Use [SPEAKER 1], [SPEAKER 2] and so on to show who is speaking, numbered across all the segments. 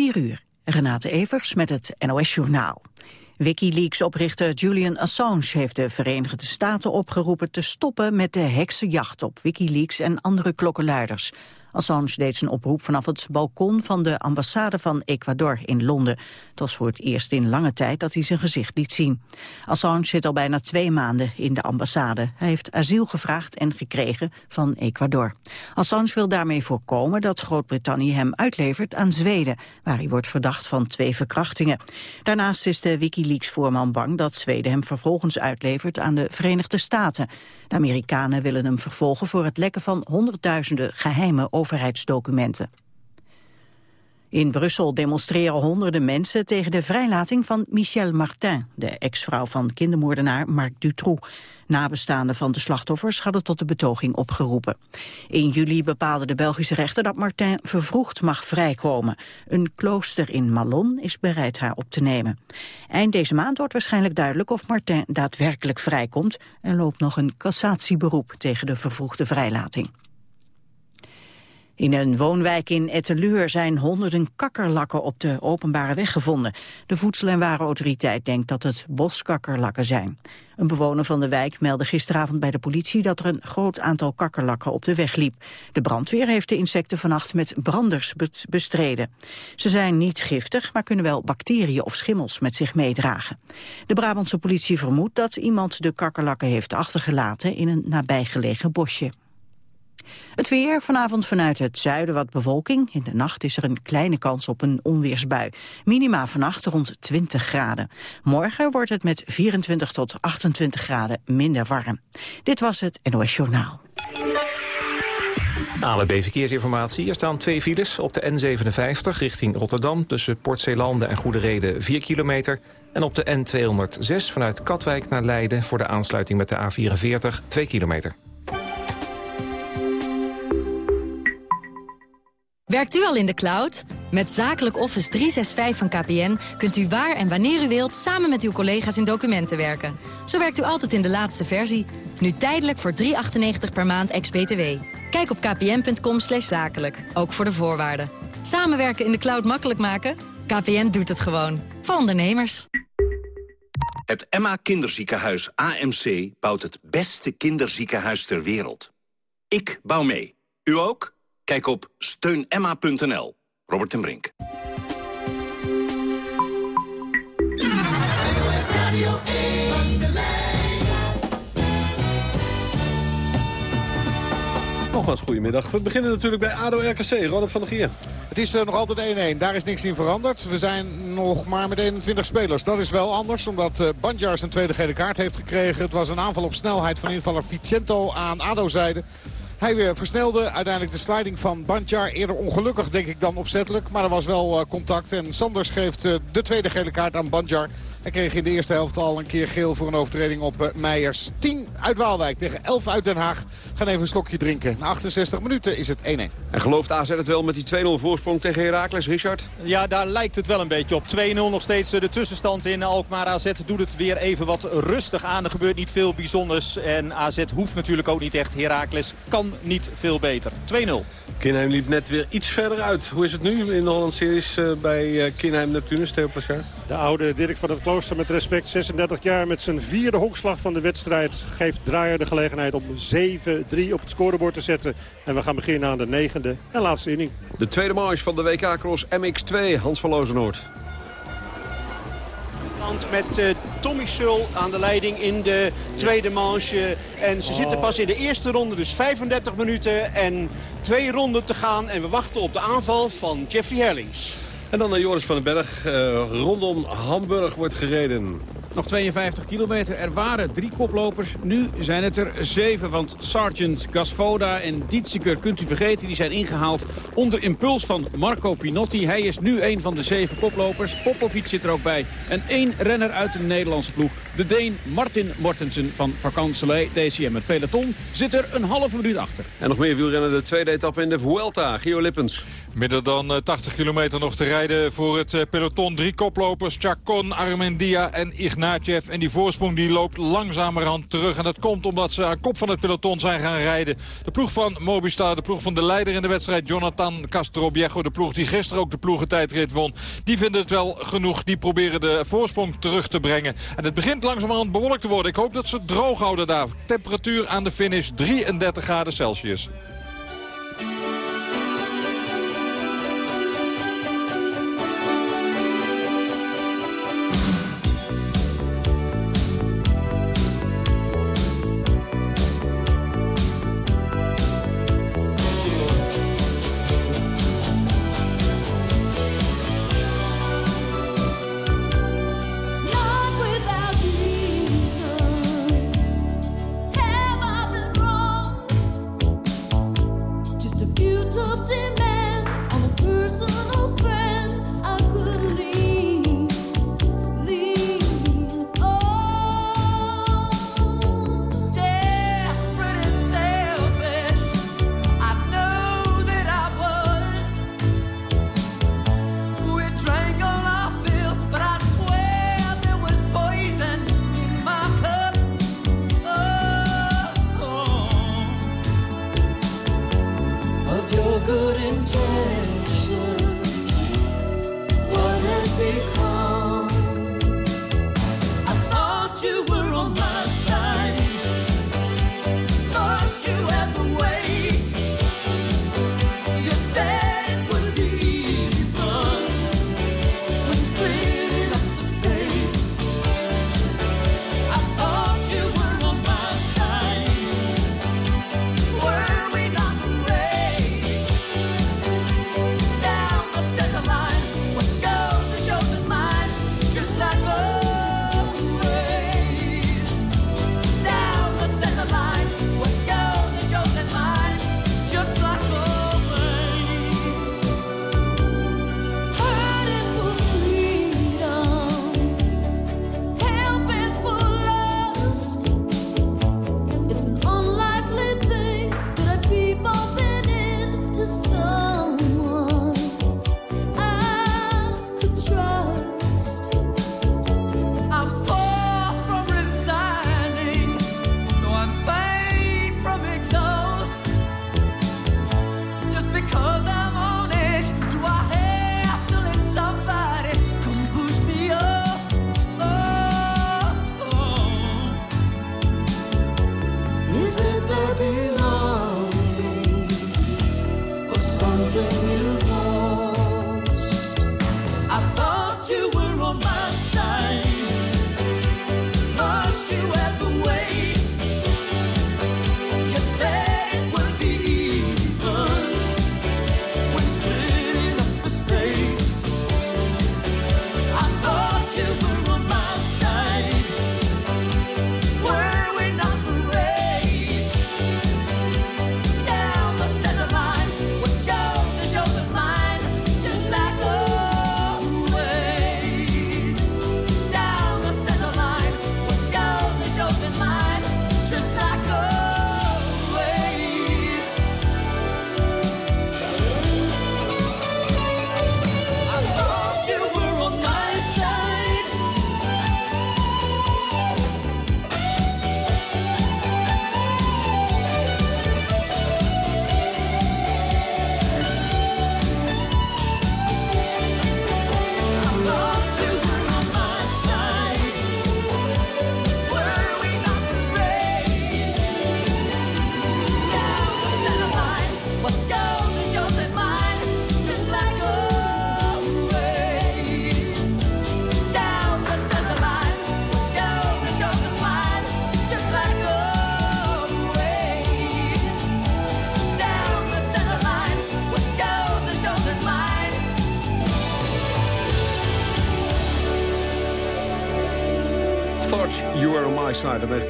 [SPEAKER 1] 4 uur. Renate Evers met het NOS Journaal. Wikileaks-oprichter Julian Assange heeft de Verenigde Staten opgeroepen te stoppen met de heksenjacht op Wikileaks en andere klokkenluiders. Assange deed zijn oproep vanaf het balkon van de ambassade van Ecuador in Londen. Het was voor het eerst in lange tijd dat hij zijn gezicht liet zien. Assange zit al bijna twee maanden in de ambassade. Hij heeft asiel gevraagd en gekregen van Ecuador. Assange wil daarmee voorkomen dat Groot-Brittannië hem uitlevert aan Zweden, waar hij wordt verdacht van twee verkrachtingen. Daarnaast is de Wikileaks-voorman bang dat Zweden hem vervolgens uitlevert aan de Verenigde Staten. De Amerikanen willen hem vervolgen voor het lekken van honderdduizenden geheime overheidsdocumenten. In Brussel demonstreren honderden mensen tegen de vrijlating van Michel Martin, de ex-vrouw van kindermoordenaar Marc Dutroux. Nabestaanden van de slachtoffers hadden tot de betoging opgeroepen. In juli bepaalde de Belgische rechter dat Martin vervroegd mag vrijkomen. Een klooster in Malon is bereid haar op te nemen. Eind deze maand wordt waarschijnlijk duidelijk of Martin daadwerkelijk vrijkomt. Er loopt nog een cassatieberoep tegen de vervroegde vrijlating. In een woonwijk in Etteleur zijn honderden kakkerlakken op de openbare weg gevonden. De Voedsel- en Warenautoriteit denkt dat het boskakkerlakken zijn. Een bewoner van de wijk meldde gisteravond bij de politie dat er een groot aantal kakkerlakken op de weg liep. De brandweer heeft de insecten vannacht met branders bestreden. Ze zijn niet giftig, maar kunnen wel bacteriën of schimmels met zich meedragen. De Brabantse politie vermoedt dat iemand de kakkerlakken heeft achtergelaten in een nabijgelegen bosje. Het weer, vanavond vanuit het zuiden wat bewolking. In de nacht is er een kleine kans op een onweersbui. Minima vannacht rond 20 graden. Morgen wordt het met 24 tot 28 graden minder warm. Dit was het NOS Journaal.
[SPEAKER 2] ALB Verkeersinformatie. Er staan twee files op de N57 richting Rotterdam... tussen Port Zeelanden en Goede Reden 4 kilometer... en op de N206 vanuit Katwijk naar Leiden... voor de aansluiting met de A44 2 kilometer.
[SPEAKER 3] Werkt u al in de cloud? Met Zakelijk Office 365 van KPN kunt u waar en wanneer u wilt... samen met uw collega's in documenten werken. Zo werkt u altijd in de laatste versie. Nu tijdelijk voor 3,98 per maand ex-BTW. Kijk op kpn.com zakelijk, ook voor de voorwaarden. Samenwerken in de cloud makkelijk maken? KPN doet het gewoon. Voor ondernemers.
[SPEAKER 4] Het Emma Kinderziekenhuis AMC bouwt het beste kinderziekenhuis ter wereld. Ik bouw mee. U ook? Kijk op steunemma.nl. Robert en Brink.
[SPEAKER 5] Nogmaals, goedemiddag. We beginnen natuurlijk bij ADO-RKC. Ronald van der Gier.
[SPEAKER 6] Het is uh, nog altijd 1-1. Daar is niks in veranderd. We zijn nog maar met 21 spelers. Dat is wel anders, omdat uh, Bandjar zijn tweede gele kaart heeft gekregen. Het was een aanval op snelheid van invaller Vicento aan ADO-zijde. Hij weer versnelde. Uiteindelijk de sliding van Bandjar. Eerder ongelukkig denk ik dan opzettelijk. Maar er was wel uh, contact. En Sanders geeft uh, de tweede gele kaart aan Bandjar. Hij kreeg in de eerste helft al een keer geel voor een overtreding op uh, Meijers. 10 uit Waalwijk tegen 11 uit Den Haag. Gaan even een slokje drinken. Na 68 minuten is het 1-1.
[SPEAKER 5] En gelooft AZ het wel met die 2-0 voorsprong tegen Heracles, Richard?
[SPEAKER 7] Ja, daar lijkt het wel een beetje op. 2-0 nog steeds de tussenstand in Alkmaar. AZ doet het weer even wat rustig aan. Er gebeurt niet veel bijzonders. En AZ hoeft natuurlijk ook niet echt. Heracles kan niet veel beter. 2-0.
[SPEAKER 5] Kinheim liep net weer iets verder uit. Hoe is het nu in de Holland Series uh, bij uh, Kinheim Neptunus, Theo Plachard?
[SPEAKER 8] De oude Dirk van het Klooster met respect, 36 jaar met zijn vierde honkslag van de wedstrijd... geeft Draaier de gelegenheid om 7-3 op het scorebord te zetten. En we gaan beginnen aan de negende en laatste inning.
[SPEAKER 5] De tweede marge van de WK-cross MX2, Hans van
[SPEAKER 9] Met uh, Tommy Sul aan de leiding in de tweede manche. En ze zitten pas in de eerste ronde, dus 35 minuten en twee ronden te gaan. En we wachten op de aanval van Jeffrey Herlings.
[SPEAKER 5] En dan naar Joris van den Berg. Uh, rondom Hamburg wordt gereden.
[SPEAKER 10] Nog 52 kilometer. Er waren drie koplopers. Nu zijn het er zeven. Want Sergeant Gasfoda en Dietziker, kunt u vergeten, die zijn ingehaald onder impuls van Marco Pinotti. Hij is nu een van de zeven koplopers. Popovic zit er ook bij. En één renner uit de Nederlandse ploeg. De Deen Martin Mortensen van Vakanselij DCM. Het peloton zit er een halve minuut achter.
[SPEAKER 5] En nog meer wielrennen de tweede etappe in de Vuelta. Gio Lippens.
[SPEAKER 11] Minder dan 80 kilometer nog te rijden voor het peloton. Drie koplopers, Chacon, Armendia en.
[SPEAKER 12] Ignatjev. En die voorsprong die loopt langzamerhand terug. En dat komt omdat ze aan kop van het peloton zijn gaan rijden. De ploeg van Mobistar, de ploeg van de leider in de wedstrijd... Jonathan Castro-Biego, de ploeg die gisteren ook de ploegentijdrit won... die vinden het wel genoeg. Die proberen de voorsprong terug te brengen. En het begint langzamerhand bewolkt te worden. Ik hoop dat ze droog houden daar. Temperatuur aan de finish 33 graden Celsius.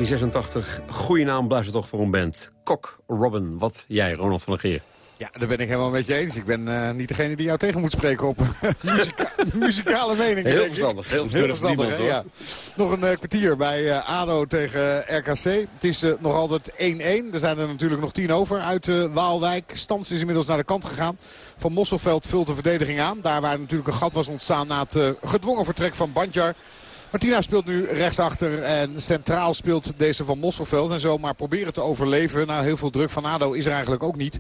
[SPEAKER 13] 1986. Goeie naam blijft het toch voor een band. Kok, Robin, wat jij, Ronald van der Geer.
[SPEAKER 6] Ja, daar ben ik helemaal met je eens. Ik ben uh, niet degene die jou tegen moet spreken op muzika muzikale mening.
[SPEAKER 13] Heel verstandig. Heel, heel verstandig,
[SPEAKER 6] ja. Nog een uh, kwartier bij uh, ADO tegen RKC. Het is nog altijd 1-1. Er zijn er natuurlijk nog tien over uit Waalwijk. Stans is inmiddels naar de kant gegaan. Van Mosselveld vult de verdediging aan. Daar waar natuurlijk een gat was ontstaan na het gedwongen vertrek van Bandjar. Martina speelt nu rechtsachter en centraal speelt deze van Mosselveld. En zo maar proberen te overleven. Nou, heel veel druk van ADO is er eigenlijk ook niet.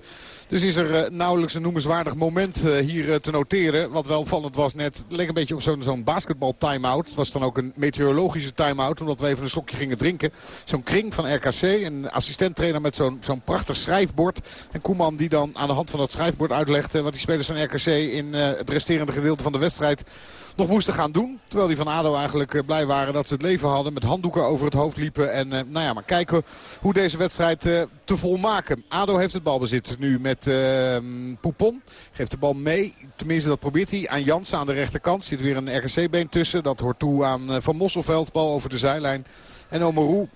[SPEAKER 6] Dus is er uh, nauwelijks een noemenswaardig moment uh, hier uh, te noteren. Wat wel opvallend was net, leek een beetje op zo'n zo'n basketbal time-out. Het was dan ook een meteorologische time-out, omdat we even een slokje gingen drinken. Zo'n kring van RKC, een assistenttrainer met zo'n zo'n prachtig schrijfbord. En Koeman die dan aan de hand van dat schrijfbord uitlegt wat die spelers van RKC in het resterende gedeelte van de wedstrijd nog moesten gaan doen. Terwijl die van ADO eigenlijk blij waren dat ze het leven hadden. Met handdoeken over het hoofd liepen. En nou ja, maar kijken hoe deze wedstrijd te volmaken. ADO heeft het balbezit nu met uh, Poupon. Geeft de bal mee. Tenminste, dat probeert hij. Aan Jansen aan de rechterkant. Zit weer een RKC-been tussen. Dat hoort toe aan Van Mosselveld. Bal over de zijlijn. En Omeroe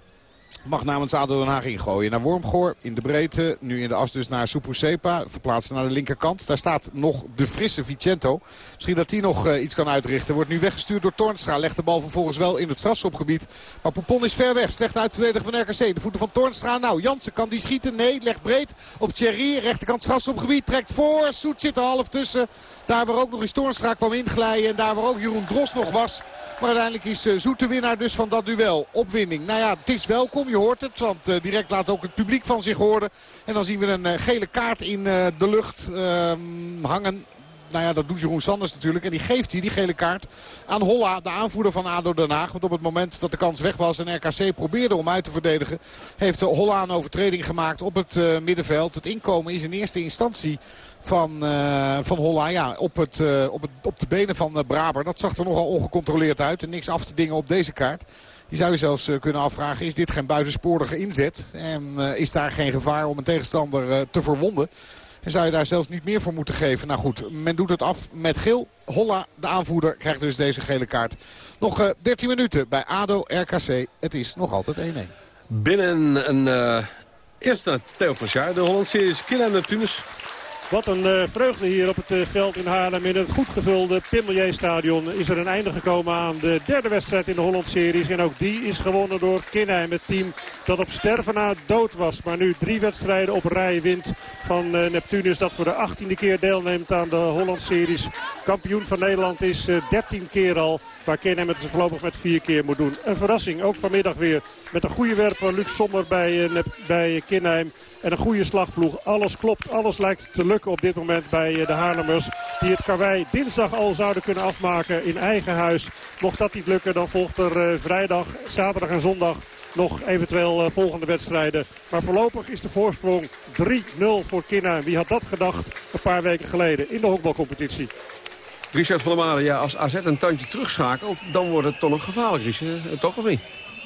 [SPEAKER 6] mag namens ADO Den Haag ingooien. Naar Wormgoor in de breedte. Nu in de as dus naar Supusepa. Verplaatsen naar de linkerkant. Daar staat nog de frisse Vicento. Misschien dat hij nog uh, iets kan uitrichten. Wordt nu weggestuurd door Tornstra. Legt de bal vervolgens wel in het strafschopgebied. Maar Poupon is ver weg. Slecht uitverdedigen van RKC. De voeten van Tornstra. Nou, Jansen kan die schieten. Nee, legt breed op Thierry. Rechterkant strafschopgebied. Trekt voor. Soet zit er half tussen. Daar waar ook nog eens Toornstra kwam inglijden. En daar waar ook Jeroen Dros nog was. Maar uiteindelijk is uh, Zoet de winnaar dus van dat duel. Opwinning. Nou ja, het is welkom. Je hoort het. Want uh, direct laat ook het publiek van zich horen. En dan zien we een uh, gele kaart in de lucht ehm, hangen nou ja, dat doet Jeroen Sanders natuurlijk. En die geeft hij, die gele kaart, aan Holla, de aanvoerder van ADO Den Haag. Want op het moment dat de kans weg was en RKC probeerde om uit te verdedigen... heeft Holla een overtreding gemaakt op het middenveld. Het inkomen is in eerste instantie van, van Holla ja, op, het, op, het, op de benen van Braber. Dat zag er nogal ongecontroleerd uit. En niks af te dingen op deze kaart. Je zou je zelfs kunnen afvragen, is dit geen buitensporige inzet? En is daar geen gevaar om een tegenstander te verwonden? En zou je daar zelfs niet meer voor moeten geven. Nou goed, men doet het af met geel. Holla, de aanvoerder, krijgt dus deze gele kaart. Nog uh, 13 minuten bij ADO RKC. Het is nog altijd 1-1.
[SPEAKER 14] Binnen een uh, eerste Theo jaar. De Hollandse series Killa Neptunus.
[SPEAKER 8] Wat een uh, vreugde hier op het uh, veld in Haarlem. In het goed gevulde Pimelier-stadion is er een einde gekomen aan de derde wedstrijd in de Holland-series. En ook die is gewonnen door Kinheim. Het team dat op sterven na dood was. Maar nu drie wedstrijden op rij wint van uh, Neptunus. Dat voor de achttiende keer deelneemt aan de Holland-series. Kampioen van Nederland is dertien keer al. Waar Kinheim het voorlopig met vier keer moet doen. Een verrassing, ook vanmiddag weer. Met een goede werper, Luc Sommer bij, bij Kinheim. En een goede slagploeg. Alles klopt, alles lijkt te lukken op dit moment bij eh, de Haarlemmers. Die het karwei dinsdag al zouden kunnen afmaken in eigen huis. Mocht dat niet lukken, dan volgt er eh, vrijdag, zaterdag en zondag nog eventueel uh, volgende wedstrijden. Maar voorlopig is de voorsprong 3-0 voor Kinna. Wie had dat gedacht een paar weken geleden in de honkbalcompetitie?
[SPEAKER 14] Richard van der Malen, ja, als AZ een tandje terugschakelt... dan wordt het toch nog gevaarlijk, Richard. Toch of niet?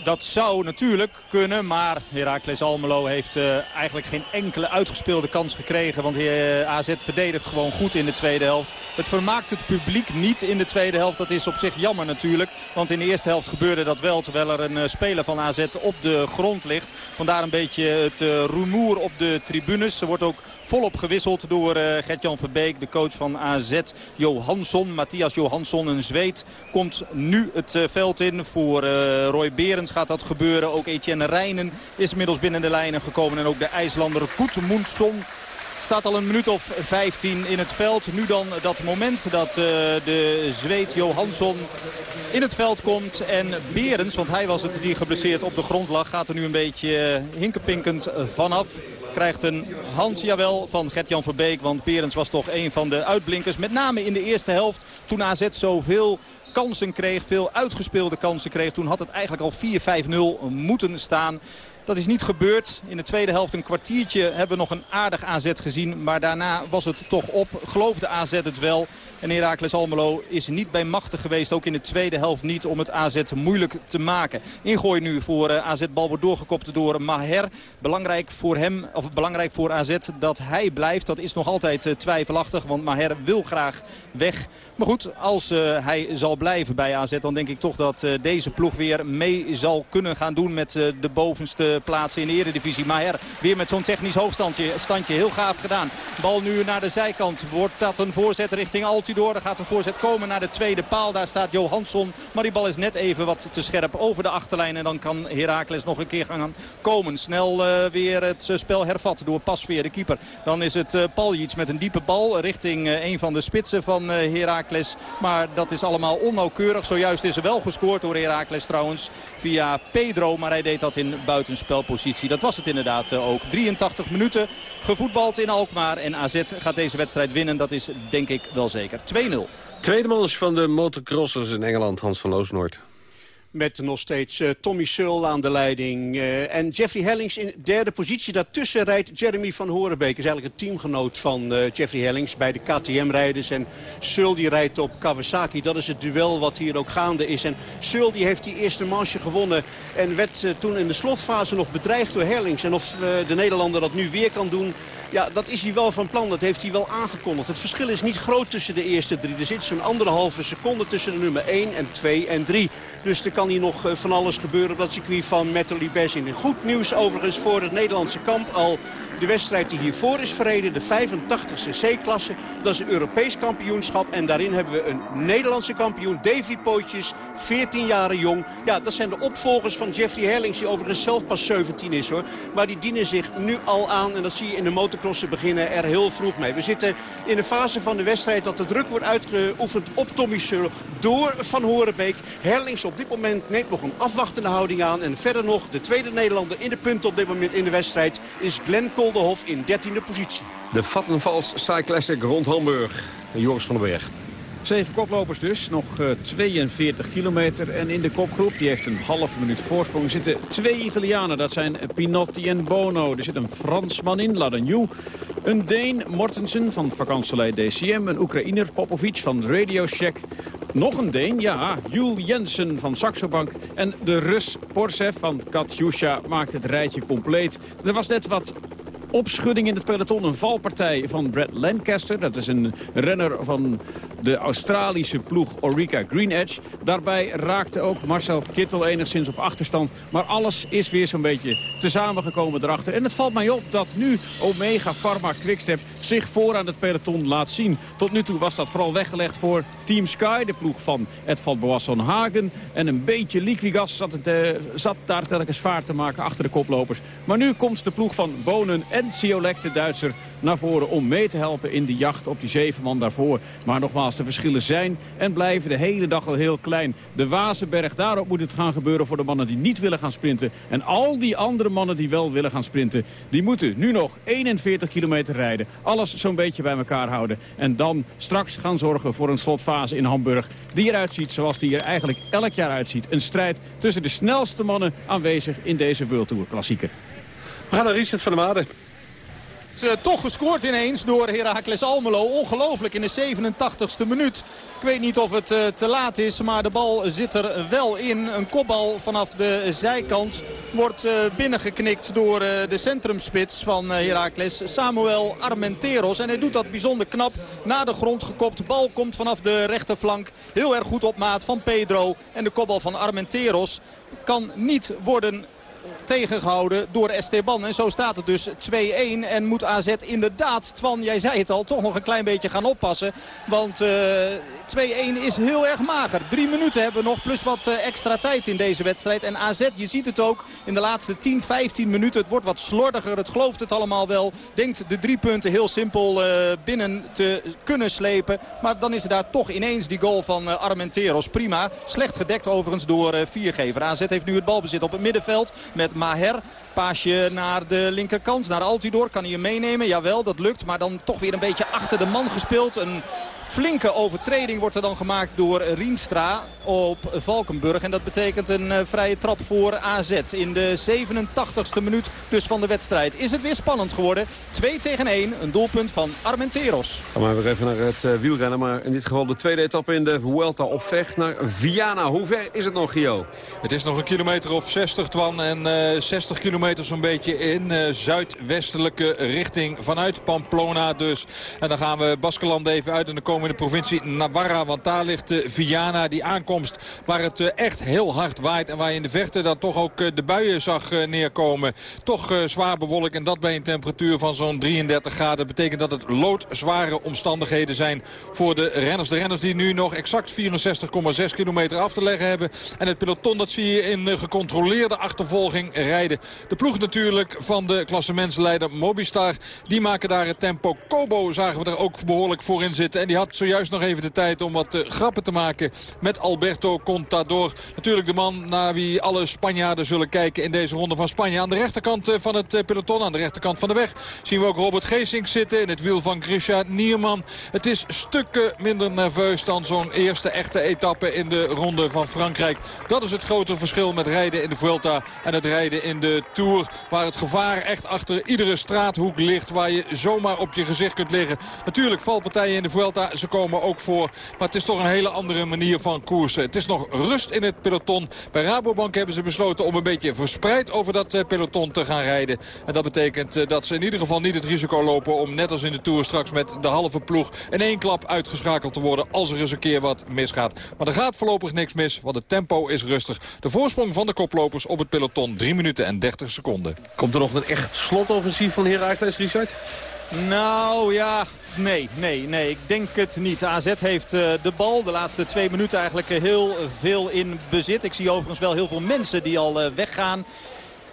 [SPEAKER 7] Dat zou natuurlijk kunnen, maar Heracles Almelo heeft uh, eigenlijk geen enkele uitgespeelde kans gekregen. Want eh, AZ verdedigt gewoon goed in de tweede helft. Het vermaakt het publiek niet in de tweede helft. Dat is op zich jammer natuurlijk. Want in de eerste helft gebeurde dat wel terwijl er een uh, speler van AZ op de grond ligt. Vandaar een beetje het rumoer op de tribunes. Er wordt ook volop gewisseld door Gert-Jan Verbeek, de coach van AZ. Johansson, Matthias Johansson, een Zweed, komt nu het veld in voor Roy Berends gaat dat gebeuren. Ook Etienne Rijnen is inmiddels binnen de lijnen gekomen. En ook de IJslander Koetmoensson Staat al een minuut of 15 in het veld. Nu dan dat moment dat uh, de Zweed Johansson in het veld komt. En Berens, want hij was het die geblesseerd op de grond lag, gaat er nu een beetje uh, hinkepinkend vanaf. Krijgt een hand, jawel, van Gert-Jan Verbeek. Want Berens was toch een van de uitblinkers. Met name in de eerste helft, toen AZ zoveel kansen kreeg. Veel uitgespeelde kansen kreeg. Toen had het eigenlijk al 4-5-0 moeten staan. Dat is niet gebeurd. In de tweede helft een kwartiertje hebben we nog een aardig AZ gezien. Maar daarna was het toch op. Geloofde AZ het wel. En Heracles Almelo is niet bij machten geweest. Ook in de tweede helft niet om het AZ moeilijk te maken. Ingooi nu voor eh, AZ. Bal wordt doorgekopt door Maher. Belangrijk voor hem, of belangrijk voor AZ dat hij blijft. Dat is nog altijd eh, twijfelachtig. Want Maher wil graag weg. Maar goed, als uh, hij zal blijven bij AZ. Dan denk ik toch dat deze ploeg weer mee zal kunnen gaan doen met de bovenste plaatsen in de eredivisie. Maher weer met zo'n technisch hoogstandje. Standje heel gaaf gedaan. Bal nu naar de zijkant. Wordt dat een voorzet richting Alt door. Er gaat een voorzet komen naar de tweede paal. Daar staat Johansson. Maar die bal is net even wat te scherp over de achterlijn. En dan kan Heracles nog een keer gaan komen. Snel uh, weer het spel hervat door Pasveer, de keeper. Dan is het uh, met een diepe bal richting een van de spitsen van Heracles. Maar dat is allemaal onnauwkeurig. Zojuist is er wel gescoord door Heracles trouwens via Pedro. Maar hij deed dat in buitenspelpositie. Dat was het inderdaad ook. 83 minuten gevoetbald in Alkmaar. En AZ gaat deze wedstrijd winnen. Dat is denk ik wel zeker. 2-0.
[SPEAKER 5] Tweede manus van de motocrossers in Engeland, Hans van Oosnoord.
[SPEAKER 9] Met nog steeds uh, Tommy Seul aan de leiding. Uh, en Jeffrey Hellings in derde positie. Daartussen rijdt Jeremy van Horenbeek. is eigenlijk een teamgenoot van uh, Jeffrey Hellings bij de KTM-rijders. En Seul die rijdt op Kawasaki. Dat is het duel wat hier ook gaande is. En Seul die heeft die eerste manche gewonnen. En werd toen in de slotfase nog bedreigd door Hellings. En of de Nederlander dat nu weer kan doen... Ja, dat is hij wel van plan. Dat heeft hij wel aangekondigd. Het verschil is niet groot tussen de eerste drie. Er zit zo'n anderhalve seconde tussen de nummer 1 en 2 en 3. Dus er kan hier nog eh, van alles gebeuren op dat circuit van Metally Bezin. Goed nieuws overigens voor het Nederlandse kamp. Al de wedstrijd die hiervoor is verreden, de 85e C-klasse. Dat is een Europees kampioenschap. En daarin hebben we een Nederlandse kampioen, Davy Pootjes, 14 jaar jong. Ja, dat zijn de opvolgers van Jeffrey Herlings, die overigens zelf pas 17 is hoor. Maar die dienen zich nu al aan, en dat zie je in de motocrossen beginnen, er heel vroeg mee. We zitten in de fase van de wedstrijd dat de druk wordt uitgeoefend op Tommy Searle door Van Horenbeek. Herlings op dit moment neemt nog een afwachtende houding aan. En verder nog de tweede Nederlander in de punten op dit moment in de wedstrijd is Glenn Cole Kolderhof in 13e positie.
[SPEAKER 14] De Vattenfalls Cyclassic rond Hamburg. Joris van den Berg.
[SPEAKER 10] Zeven koplopers dus, nog 42 eh, kilometer. En in de kopgroep, die heeft een half minuut voorsprong, zitten twee Italianen. Dat zijn Pinotti en Bono. Er zit een Fransman in, Ladagnou. Een Deen, Mortensen van vakantselei DCM. Een Oekraïner, Popovic van Radio Shack. Nog een Deen, ja, Jules Jensen van Saxo Bank. En de Rus Porsev van Katjusha maakt het rijtje compleet. Er was net wat opschudding in het peloton. Een valpartij van Brad Lancaster. Dat is een renner van de Australische ploeg Orica Green Edge. Daarbij raakte ook Marcel Kittel enigszins op achterstand. Maar alles is weer zo'n beetje tezamengekomen erachter. En het valt mij op dat nu Omega Pharma Quickstep zich voor aan het peloton laat zien. Tot nu toe was dat vooral weggelegd voor Team Sky, de ploeg van Edvald Boasson Hagen. En een beetje Liquigas zat, het, uh, zat daar telkens vaart te maken achter de koplopers. Maar nu komt de ploeg van Bonen en Ciolek, de Duitser, naar voren om mee te helpen in de jacht op die zeven man daarvoor. Maar nogmaals, de verschillen zijn en blijven de hele dag al heel klein. De Wazenberg, daarop moet het gaan gebeuren voor de mannen die niet willen gaan sprinten. En al die andere mannen die wel willen gaan sprinten, die moeten nu nog 41 kilometer rijden. Alles zo'n beetje bij elkaar houden. En dan straks gaan zorgen voor een slotfase in Hamburg. Die eruit ziet zoals die er eigenlijk elk jaar uitziet. Een strijd tussen de snelste mannen aanwezig in deze World Tour klassieker.
[SPEAKER 5] We gaan naar Richard van der
[SPEAKER 7] Uh, toch gescoord ineens door Heracles Almelo. Ongelooflijk in de 87ste minuut. Ik weet niet of het uh, te laat is, maar de bal zit er wel in. Een kopbal vanaf de zijkant wordt uh, binnengeknikt door de centrumspits van Heracles. Samuel Armenteros. En hij doet dat bijzonder knap. Na de grond gekopt. Bal komt vanaf de rechterflank. Heel erg goed op maat van Pedro. En de kopbal van Armenteros kan niet worden tegengehouden door Esteban. En zo staat het dus 2-1 en moet AZ inderdaad, Twan, jij zei het al, toch nog een klein beetje gaan oppassen. Want eh, 2-1 is heel erg mager. Drie minuten hebben we nog, plus wat uh, extra tijd in deze wedstrijd. En AZ, je ziet het ook in de laatste 10, 15 minuten. Het wordt wat slordiger, het gelooft het allemaal wel. Denkt de drie punten heel simpel uh, binnen te kunnen slepen. Maar dan is er daar toch ineens die goal van Armenteros. Prima. Slecht gedekt overigens door viergever. AZ heeft nu het balbezit op het middenveld met Maher. Paasje naar de linkerkant, naar Altidor. Kan hij hem meenemen? Jawel, dat lukt. Maar dan toch weer een beetje achter de man gespeeld. Een flinke overtreding wordt er dan gemaakt door Rienstra op Valkenburg. En dat betekent een uh, vrije trap voor AZ. In de 87ste minuut dus van de wedstrijd is het weer spannend geworden. 2 tegen 1, een doelpunt van Armenteros.
[SPEAKER 14] Gaan we weer even naar het uh, wielrennen. Maar in dit geval de tweede etappe in de Vuelta op weg naar Viana. Hoe ver is het nog, Gio?
[SPEAKER 11] Het is nog een kilometer of 60, Twan. En uh, eh, 60 kilometer zo'n beetje in zuidwestelijke richting. Vanuit Pamplona dus. En dan gaan we Baskeland even uit en dan komen in de provincie Navarra. Want daar ligt de Viana, die aankomst waar het eh, echt heel hard waait. En waar je in de verte dan toch ook eh, de buien zag neerkomen. Toch zwaar bewolkt en dat bij een temperatuur van zo'n 33 graden. Betekent dat het loodzware omstandigheden zijn voor de renners. De renners die nu nog exact 64,6 kilometer af te leggen hebben. En het peloton dat zie je in gecontroleerde achtervolging rijden. De ploeg natuurlijk van de klassementsleider Mobistar. Die maken daar het tempo. Kobo zagen we er ook behoorlijk voor in zitten. En die had zojuist nog even de tijd om wat grappen te maken met Alberto Contador. Natuurlijk de man naar wie alle Spanjaarden zullen kijken in deze ronde van Spanje. Aan de rechterkant van het peloton, aan de rechterkant van de weg, zien we ook Robert Geesink zitten in het wiel van Grisha Nierman. Het is stukken minder nerveus dan zo'n eerste echte etappe in de ronde van Frankrijk. Dat is het grote verschil met rijden in de Vuelta en het rijden in de Tour. Waar het gevaar echt achter iedere straathoek ligt. Waar je zomaar op je gezicht kunt liggen. Natuurlijk valpartijen in de Vuelta, ze komen ook voor. Maar het is toch een hele andere manier van koersen. Het is nog rust in het peloton. Bij Rabobank hebben ze besloten om een beetje verspreid over dat eh, peloton te gaan rijden. En dat betekent eh, dat ze in ieder geval niet het risico lopen om net als in de Tour straks met de halve ploeg in één klap uitgeschakeld te worden als er eens een keer wat misgaat. Maar er gaat voorlopig niks mis, want het tempo is rustig. De voorsprong van de koplopers op het peloton 3 minuten en 30 seconden.
[SPEAKER 5] Komt er nog een echt slotoffensief van Herakles, Richard?
[SPEAKER 7] Nou ja, nee, nee, nee. Ik denk het niet. AZ heeft uh, de bal de laatste twee minuten eigenlijk heel veel in bezit. Ik zie overigens wel heel veel mensen die al uh, weggaan.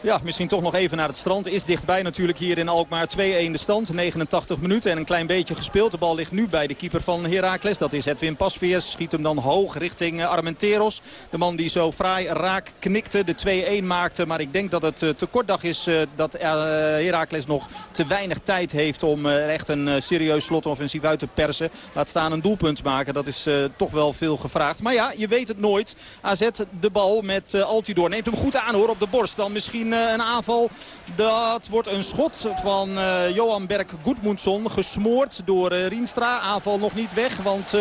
[SPEAKER 7] Ja, misschien toch nog even naar het strand. Is dichtbij natuurlijk hier in Alkmaar 2-1 de stand. 89 minuten en een klein beetje gespeeld. De bal ligt nu bij de keeper van Heracles. Dat is Edwin Pasveers. Schiet hem dan hoog richting eh, Armenteros. De man die zo fraai raak knikte. De 2-1 maakte. Maar ik denk dat het uh, te kort dag is uh, dat Heracles nog te weinig tijd heeft om echt een serieus slotoffensief uit te persen. Laat staan een doelpunt maken. Dat is toch wel veel gevraagd. Maar ja, je weet het nooit. AZ de bal met Altidor. Neemt hem goed aan hoor op de borst. Dan misschien eh, een aanval. Dat wordt een schot van uh, Johan Berg Goedmundsson. Gesmoord door uh, Rienstra. Aanval nog niet weg. Want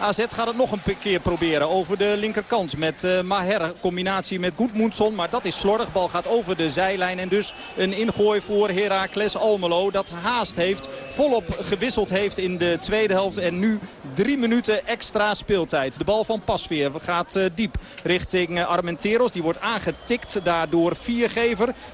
[SPEAKER 7] AZ gaat het nog een keer proberen. Over de linkerkant met Maher. Combinatie met Goedmundsson. Maar dat is slordig. Bal gaat over de zijlijn. En dus een ingooi voor Heracles Almelo. Dat haast heeft. Volop gewisseld heeft in de tweede helft. En nu drie minuten extra speeltijd. De bal van Pasveer gaat diep richting Armenteros. Die wordt aangetikt daardoor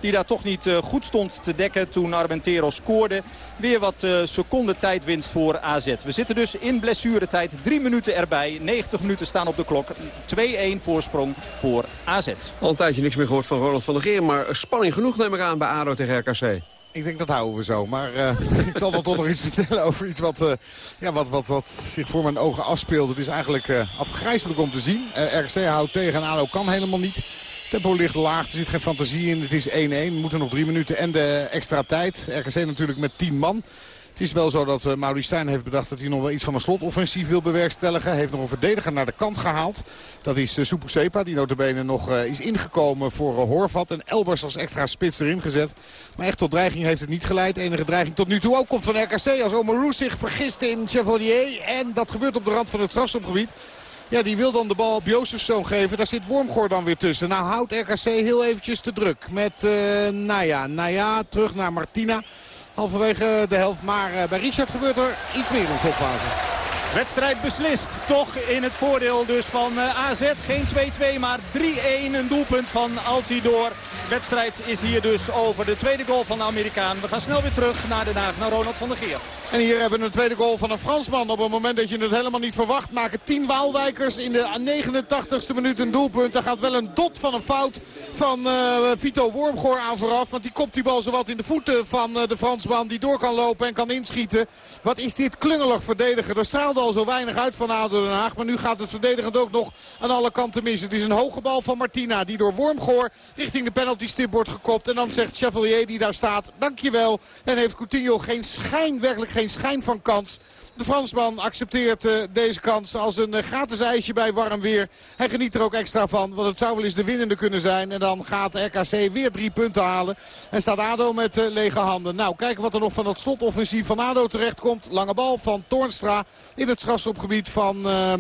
[SPEAKER 7] Die daar toch niet uh, goed stond te dekken toen Armenteros scoorde. Weer wat uh, seconden tijdwinst voor AZ. We zitten dus in blessuretijd. Drie minuten erbij. 90 minuten staan op de klok. 2-1 voorsprong voor AZ.
[SPEAKER 14] Al een tijdje niks meer gehoord van Ronald van der Geer. Maar spanning genoeg neem ik aan bij ADO tegen RKC.
[SPEAKER 6] Ik denk dat houden we zo. Maar uh, ik zal dan toch nog iets vertellen over iets wat, uh, ja, wat, wat, wat zich voor mijn ogen afspeelt. Het is eigenlijk uh, afgrijzelijk om te zien. RC houdt tegen en ADO kan helemaal niet. Tempo ligt laag, er zit geen fantasie in. Het is 1-1, we moeten nog drie minuten en de extra tijd. RKC natuurlijk met 10 man. Het is wel zo dat uh, Mauri Stijn heeft bedacht dat hij nog wel iets van een slotoffensief wil bewerkstelligen. Heeft nog een verdediger naar de kant gehaald. Dat is uh, Supu Sepa, die notabene nog uh, is ingekomen voor uh, Horvat. En Elbers als extra spits erin gezet. Maar echt tot dreiging heeft het niet geleid. Enige dreiging tot nu toe ook komt van RKC. Als Omarou zich vergist in Chevalier. En dat gebeurt op de rand van het strafstopgebied. Ja, die wil dan de bal op Jozefzoon geven. Daar zit Wormgoor dan weer tussen. Nou houdt RKC heel eventjes te druk. Met uh, Naya. Naya terug naar Martina. Halverwege de helft. Maar uh, bij Richard gebeurt er iets meer in de slotfase.
[SPEAKER 7] Wedstrijd beslist. Toch in het voordeel dus van uh, AZ. Geen 2-2, maar 3-1. Een doelpunt van Altidor. Wedstrijd is hier dus over. De tweede goal van de Amerikaan. We gaan snel weer terug naar Den Haag, naar Ronald van der Geer.
[SPEAKER 6] En hier hebben we een tweede goal van een Fransman. Op het moment dat je het helemaal niet verwacht maken 10 Waalwijkers in de 89ste minuut een doelpunt. Daar gaat wel een dot van een fout van uh, Vito Wormgoor aan vooraf. Want die kopt die bal zowat in de voeten van uh, de Fransman. Die door kan lopen en kan inschieten. Wat is dit klungelig verdedigen. Er straalde al zo weinig uit van ADO Den Haag. Maar nu gaat het verdedigend ook nog aan alle kanten mis. Het is een hoge bal van Martina. Die door Wormgoor richting de penalty stip wordt gekopt. En dan zegt Chevalier die daar staat. Dankjewel. En heeft Coutinho geen schijn, werkelijk geen schijn van kans. De Fransman accepteert uh, deze kans als een uh, gratis ijsje bij warm weer. Hij geniet er ook extra van, want het zou wel eens de winnende kunnen zijn. En dan gaat RKC weer drie punten halen. En staat ADO met uh, lege handen. Nou, kijken wat er nog van dat slotoffensief van ADO terecht komt. Lange bal van Toornstra in het strafschopgebied van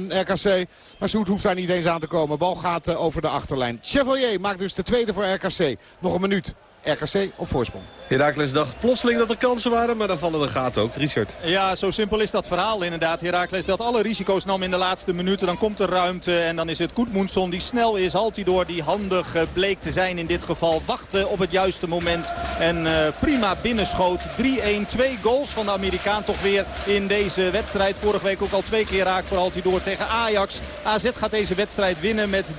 [SPEAKER 6] RKC. Maar Soet hoeft daar niet eens aan te komen. Bal gaat over de achterlijn. Chevalier maakt dus de tweede voor RKC. Nog een minuut. RKC op voorsprong.
[SPEAKER 5] Herakles dacht plotseling dat er kansen waren, maar dan vallen de gaten ook. Richard.
[SPEAKER 7] Ja, zo simpel is dat verhaal inderdaad. Herakles dat alle risico's nam in de laatste minuten. Dan komt er ruimte en dan is het Koetmoensson die snel is. Altidoor die handig eh, bleek te zijn in dit geval. Wachten op het juiste moment en uh, prima binnenschoot. 3-1, twee goals van de Amerikaan toch weer in deze wedstrijd. Vorige week ook al twee keer raak voor Altidoor tegen Ajax. AZ gaat deze wedstrijd winnen met 3-1.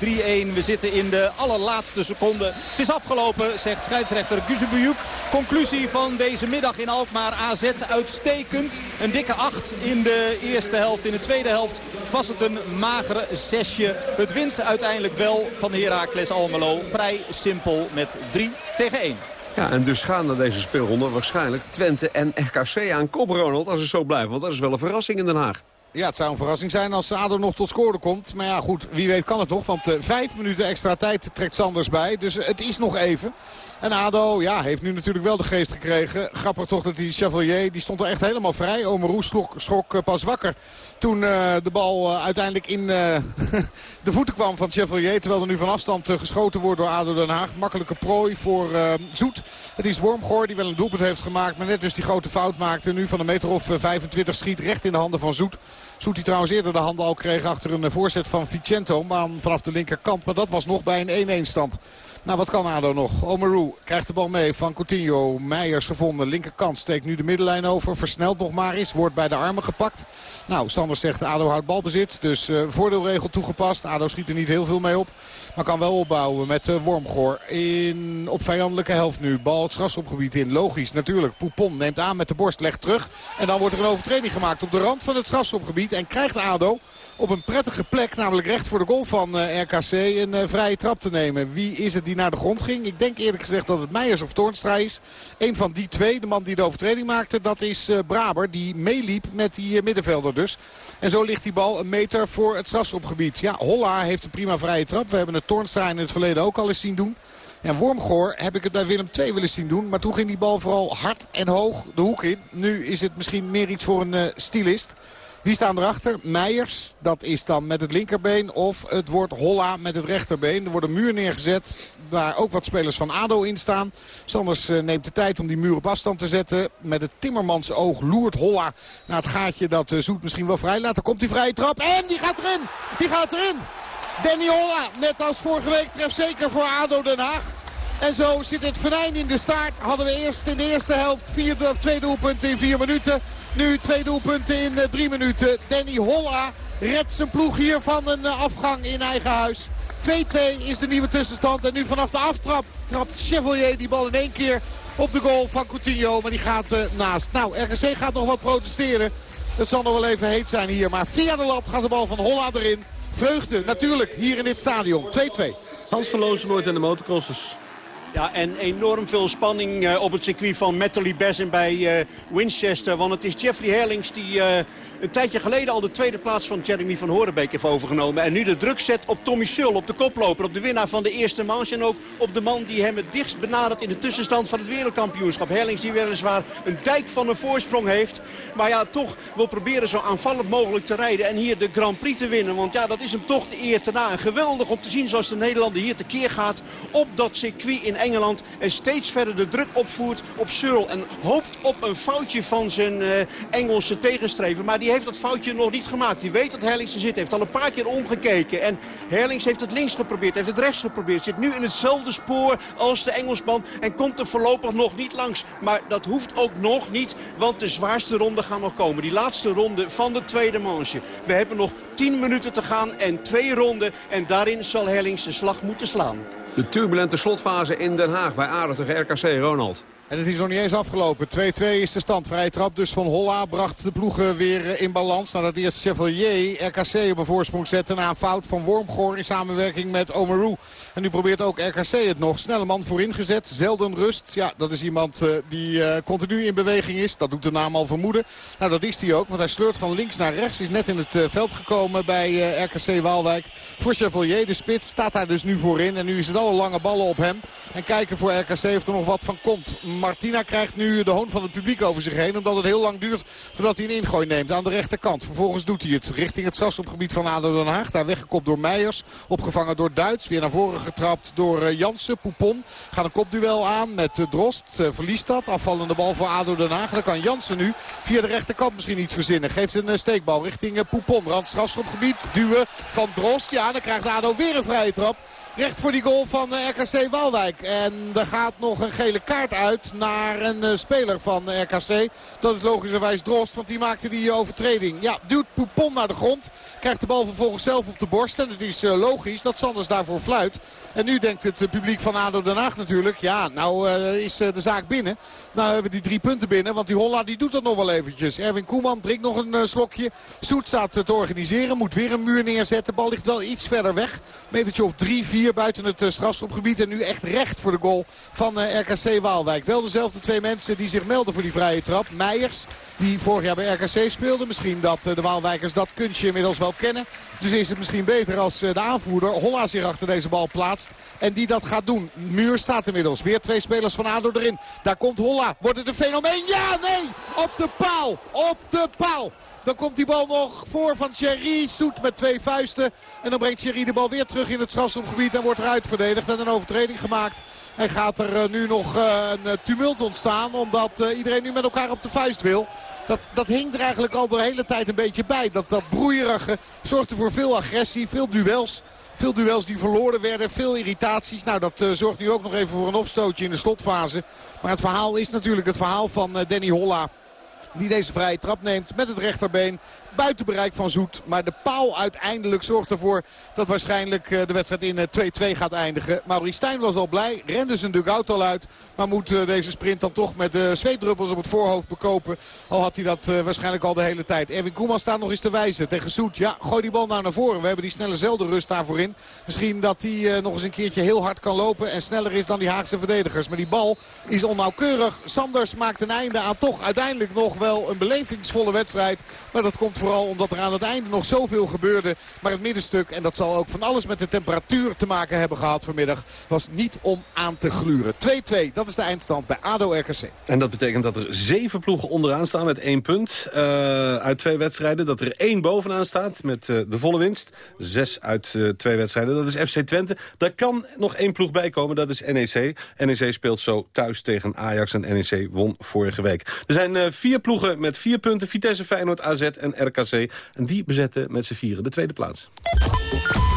[SPEAKER 7] We zitten in de allerlaatste seconde. Het is afgelopen, zegt scheidsrechter Guzebuyuk. Conclusie van deze middag in Alkmaar AZ uitstekend. Een dikke 8 in de eerste helft. In de tweede helft was het een magere zesje. Het wint uiteindelijk wel van Heracles Almelo. Vrij simpel met 3 tegen 1.
[SPEAKER 14] Ja, en dus gaan naar deze speelronde waarschijnlijk Twente en RKC aan kop, Ronald, als het zo blijft. Want dat is wel een verrassing in Den Haag.
[SPEAKER 6] Ja, het zou een verrassing zijn als ADO nog tot scoren komt. Maar ja, goed, wie weet kan het nog. Want uh, vijf minuten extra tijd trekt Sanders bij. Dus het is nog even. En ADO ja, heeft nu natuurlijk wel de geest gekregen. Grappig toch dat die Chevalier, die stond er echt helemaal vrij. Omeroes schrok, schrok uh, pas wakker toen uh, de bal uiteindelijk in de voeten kwam van Chevalier. Terwijl er nu van afstand geschoten wordt door ADO Den Haag. Makkelijke prooi voor Zoet. Het is Wormgoor die wel een doelpunt heeft gemaakt. Maar net dus die grote fout maakte. Nu van een meter of 25 schiet recht in de handen van Zoet. Zoet die trouwens eerder de handen al kreeg achter een voorzet van Vicento. Maar vanaf de linkerkant. Maar dat was nog bij een 1-1 stand. Nou, wat kan ADO nog? Omaru krijgt de bal mee van Coutinho. Meijers gevonden. Linkerkant steekt nu de middenlijn over. Versnelt nog maar eens. Wordt bij de armen gepakt. Nou, Sanders zegt ADO houdt balbezit. Dus uh, voordeelregel toegepast. ADO schiet er niet heel veel mee op. Maar kan wel opbouwen met uh, Wormgoor. In, op vijandelijke helft nu. Bal het strafschopgebied in. Logisch, natuurlijk. Poupon neemt aan met de borst. Legt terug. En dan wordt er een overtreding gemaakt op de rand van het strafschopgebied. En krijgt ADO op een prettige plek, namelijk recht voor de goal van uh, RKC, een vrije trap te nemen. Wie is het die naar de grond ging? Ik denk eerlijk gezegd dat het Meijers of Toornstra is. Een van die twee, de man die de overtreding maakte, dat is uh, Braber. Die meeliep met die middenvelder dus. En zo ligt die bal een meter voor het strafschopgebied. Ja, Holla heeft een prima vrije trap. We hebben het Toornstra in het verleden ook al eens zien doen. En Wormgoor heb ik het bij Willem II willen zien doen. Maar toen ging die bal vooral hard en hoog de hoek in. Nu is het misschien meer iets voor een uh, stylist. Wie staan erachter? Meijers, dat is dan met het linkerbeen. Of het wordt Holla met het rechterbeen. Er wordt een muur neergezet waar ook wat spelers van ADO in staan. Sanders uh, neemt de tijd om die muur op afstand te zetten. Met het Timmermans oog loert Holla naar het gaatje dat uh, Zoet misschien wel vrij laat. Dan komt die vrije trap en die gaat erin. Die gaat erin. Danny Holla, net als vorige week, treft zeker voor ADO Den Haag. En zo zit het venijn in de staart. Hadden we eerst in de eerste helft vier, twee doelpunten in vier minuten. Nu twee doelpunten in uh, drie minuten. Danny Holla redt zijn ploeg hier van een uh, afgang in eigen huis. 2-2 is de nieuwe tussenstand. En nu vanaf de aftrap trapt Chevalier die bal in één keer op de goal van Coutinho. Maar die gaat uh, naast. Nou, RGC gaat nog wat protesteren. Het zal nog wel even heet zijn hier. Maar via de lat gaat de bal van Holla erin. Vreugde natuurlijk hier in dit stadion. 2-2.
[SPEAKER 5] Hans van nooit en de motocrossers.
[SPEAKER 9] Ja, en enorm veel spanning uh, op het circuit van Metally Basin bij uh, Winchester. Want het is Jeffrey Herlings die uh, een tijdje geleden al de tweede plaats van Jeremy van Horenbeek heeft overgenomen. En nu de druk zet op Tommy Sul, op de koploper, op de winnaar van de eerste manche. En ook op de man die hem het dichtst benadert in de tussenstand van het wereldkampioenschap. Herlings die weliswaar een dijk van een voorsprong heeft. Maar ja, toch wil proberen zo aanvallend mogelijk te rijden. En hier de Grand Prix te winnen. Want ja, dat is hem toch de eer te na. Geweldig om te zien zoals de Nederlander hier tekeer gaat op dat circuit in Engeland. En steeds verder de druk opvoert op Searle. En hoopt op een foutje van zijn uh, Engelse tegenstrever. Maar die heeft dat foutje nog niet gemaakt. Die weet dat Herlings er zit. Heeft al een paar keer omgekeken. En Herlings heeft het links geprobeerd. Heeft het rechts geprobeerd. Zit nu in hetzelfde spoor als de Engelsman. En komt er voorlopig nog niet langs. Maar dat hoeft ook nog niet. Want de zwaarste ronde gaan nog komen. Die laatste ronde van de tweede manche. We hebben nog 10 minuten te gaan en twee ronden. En daarin zal Herlings de slag moeten slaan.
[SPEAKER 14] De turbulente slotfase in Den Haag bij Aarde tegen RKC, Ronald.
[SPEAKER 6] En het is nog niet eens afgelopen. 2-2 is de stand. Vrije trap dus van Holla bracht de ploegen weer in balans. Nadat eerst Chevalier RKC op een voorsprong zette na een fout van Wormgoor in samenwerking met Omaru. En nu probeert ook RKC het nog. Snelle man voorin gezet. Zelden rust. Ja, dat is iemand uh, die uh, continu in beweging is. Dat doet de naam al vermoeden. Nou, dat is hij ook. Want hij sleurt van links naar rechts. Is net in het veld gekomen bij RKC Waalwijk. Voor Chevalier, de spits, staat daar dus nu voorin. En nu is het alle lange ballen op hem. En kijken voor RKC of er nog wat van komt. Martina krijgt nu de hoon van het publiek over zich heen. Omdat het heel lang duurt voordat hij een ingooi neemt aan de rechterkant. Vervolgens doet hij het richting het strafschopgebied van ADO Den Haag. Daar weggekopt door Meijers. Opgevangen door Duits. Weer naar voren getrapt door uh, Jansen. Poupon gaat een kopduel aan met uh, Drost. Uh, verliest dat. Afvallende bal voor ADO Den Haag. Dan kan Jansen nu via de rechterkant misschien iets verzinnen. Geeft een steekbal richting Poupon. Rand strafschopgebied. Duwen van Drost. Ja, dan krijgt ADO weer een vrije trap. Recht voor die goal van RKC Waalwijk. En er gaat nog een gele kaart uit naar een speler van RKC. Dat is logischerwijs Drost, want die maakte die overtreding. Ja, duwt Poupon naar de grond. Krijgt de bal vervolgens zelf op de borst. En het is logisch dat Sanders daarvoor fluit. En nu denkt het publiek van ADO Den Haag natuurlijk. Ja, nou is de zaak binnen. Nou hebben we die drie punten binnen. Want die Holla die doet dat nog wel eventjes. Erwin Koeman drinkt nog een slokje. Soet staat te organiseren. Moet weer een muur neerzetten. De bal ligt wel iets verder weg. Metertje of drie, vier buiten het strafschopgebied. En nu echt recht voor de goal van RKC Waalwijk. Wel dezelfde twee mensen die zich melden voor die vrije trap. Meijers, die vorig jaar bij RKC speelde. Misschien dat de Waalwijkers dat kunstje inmiddels wel kennen. Dus is het misschien beter als de aanvoerder Holla zich achter deze bal plaatst. En die dat gaat doen. Muur staat inmiddels. Weer twee spelers van ADO erin. Daar komt Holla. Wordt het een fenomeen? Ja, nee! Op de paal! Op de paal! Dan komt die bal nog voor van Thierry. Soet met twee vuisten. En dan brengt Thierry de bal weer terug in het strafschopgebied. En wordt eruit verdedigd en een overtreding gemaakt. En gaat er nu nog een tumult ontstaan. Omdat iedereen nu met elkaar op de vuist wil. Dat, dat hing er eigenlijk al de hele tijd een beetje bij. Dat, dat broeierige zorgde voor veel agressie, veel duels. Veel duels die verloren werden, veel irritaties. Nou, dat zorgt nu ook nog even voor een opstootje in de slotfase. Maar het verhaal is natuurlijk het verhaal van uh, Danny Holla. Die deze vrije trap neemt met het rechterbeen buiten bereik van Zoet. Maar de paal uiteindelijk zorgt ervoor dat waarschijnlijk de wedstrijd in 2-2 gaat eindigen. Maurice Stijn was al blij, rende zijn dugout al uit. Maar moet deze sprint dan toch met de zweetdruppels op het voorhoofd bekopen. Al had hij dat waarschijnlijk al de hele tijd. Erwin Koeman staat nog eens te wijzen tegen Zoet. Ja, gooi die bal nou naar voren. We hebben die snelle zelden rust daarvoor in. Misschien dat hij nog eens een keertje heel hard kan lopen. En sneller is dan die Haagse verdedigers. Maar die bal is onnauwkeurig. Sanders maakt een einde aan toch uiteindelijk nog wel een belevingsvolle wedstrijd. Maar dat komt vooral omdat er aan het einde nog zoveel gebeurde. Maar het middenstuk, en dat zal ook van alles met de temperatuur te maken hebben gehad vanmiddag, was niet om aan te gluren. 2-2, dat is de eindstand bij ADO-RKC.
[SPEAKER 14] En dat betekent dat er zeven ploegen onderaan staan met één punt uh, uit twee wedstrijden. Dat er één bovenaan staat met uh, de volle winst. Zes uit uh, twee wedstrijden, dat is FC Twente. Daar kan nog één ploeg bij komen, dat is NEC. NEC speelt zo thuis tegen Ajax en NEC won vorige week. Er zijn vier ploegen met vier punten. Vitesse, Feyenoord, AZ en En die bezetten met z'n vieren de tweede plaats.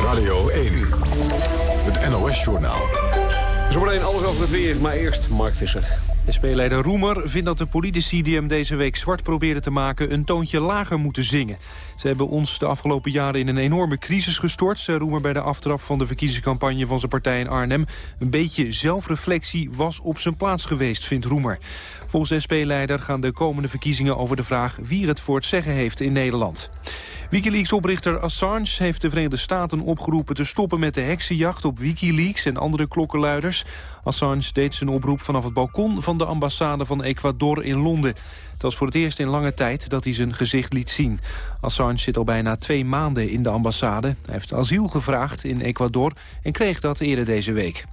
[SPEAKER 15] Radio 1, het NOS-journaal.
[SPEAKER 14] Zometeen alles over het weer, maar eerst Mark Visser.
[SPEAKER 16] SP-leider Roemer vindt dat de politici die hem deze week zwart probeerden te maken... een toontje lager moeten zingen. Ze hebben ons de afgelopen jaren in een enorme crisis gestort... zei Roemer bij de aftrap van de verkiezingscampagne van zijn partij in Arnhem. Een beetje zelfreflectie was op zijn plaats geweest, vindt Roemer. Volgens de SP-leider gaan de komende verkiezingen over de vraag... wie het voor het zeggen heeft in Nederland. Wikileaks-oprichter Assange heeft de Verenigde Staten opgeroepen... te stoppen met de heksenjacht op Wikileaks en andere klokkenluiders. Assange deed zijn oproep vanaf het balkon van de ambassade van Ecuador in Londen. Het was voor het eerst in lange tijd dat hij zijn gezicht liet zien. Assange zit al bijna twee maanden in de ambassade. Hij heeft asiel gevraagd in Ecuador en kreeg dat eerder deze week.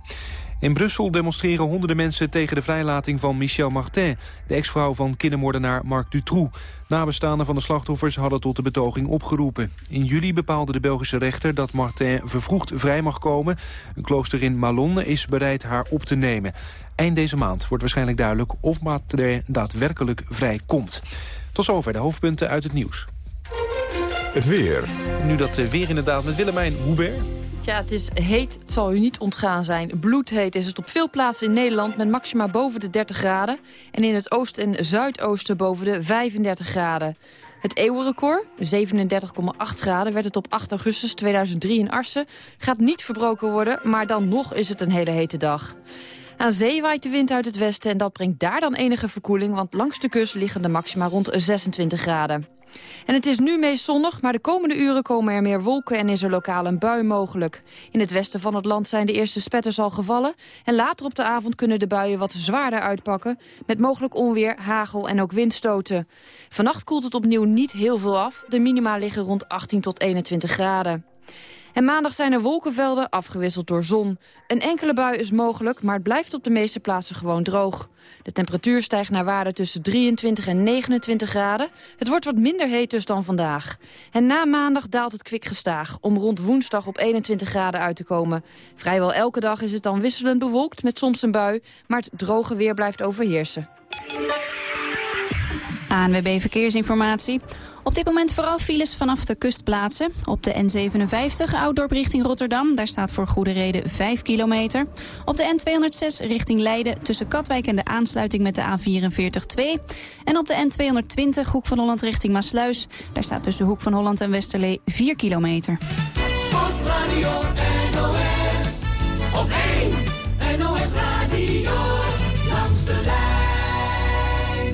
[SPEAKER 16] In Brussel demonstreren honderden mensen tegen de vrijlating van Michel Martin... de ex-vrouw van kindermoordenaar Marc Dutroux. Nabestaanden van de slachtoffers hadden tot de betoging opgeroepen. In juli bepaalde de Belgische rechter dat Martin vervroegd vrij mag komen. Een klooster in Malonne is bereid haar op te nemen. Eind deze maand wordt waarschijnlijk duidelijk of Martin daadwerkelijk vrij komt. Tot zover de hoofdpunten uit het nieuws.
[SPEAKER 15] Het weer.
[SPEAKER 16] Nu dat weer inderdaad met Willemijn Hubert.
[SPEAKER 17] Ja, het is heet. Het zal u niet ontgaan zijn. Bloedheet is het op veel plaatsen in Nederland met maxima boven de 30 graden. En in het oosten en zuidoosten boven de 35 graden. Het eeuwenrecord, 37,8 graden, werd het op 8 augustus 2003 in Arsen. Gaat niet verbroken worden, maar dan nog is het een hele hete dag. Aan zee waait de wind uit het westen en dat brengt daar dan enige verkoeling... want langs de kust liggen de maxima rond 26 graden. En het is nu meest zonnig, maar de komende uren komen er meer wolken en is er lokaal een bui mogelijk. In het westen van het land zijn de eerste spetters al gevallen en later op de avond kunnen de buien wat zwaarder uitpakken met mogelijk onweer, hagel en ook windstoten. Vannacht koelt het opnieuw niet heel veel af, de minima liggen rond 18 tot 21 graden. En maandag zijn er wolkenvelden afgewisseld door zon. Een enkele bui is mogelijk, maar het blijft op de meeste plaatsen gewoon droog. De temperatuur stijgt naar waarde tussen 23 en 29 graden. Het wordt wat minder heet dus dan vandaag. En na maandag daalt het kwik gestaag, om rond woensdag op 21 graden uit te komen. Vrijwel elke dag is het dan wisselend bewolkt met soms een bui, maar het droge weer blijft overheersen.
[SPEAKER 18] ANWB Verkeersinformatie. Op dit moment vooral files vanaf de kustplaatsen. Op de N57 Ouddorp richting Rotterdam. Daar staat voor goede reden 5 kilometer. Op de N206 richting Leiden tussen Katwijk en de aansluiting met de A44 2. En op de N220 Hoek van Holland richting Maasluis. Daar staat tussen Hoek van Holland en Westerlee 4 kilometer.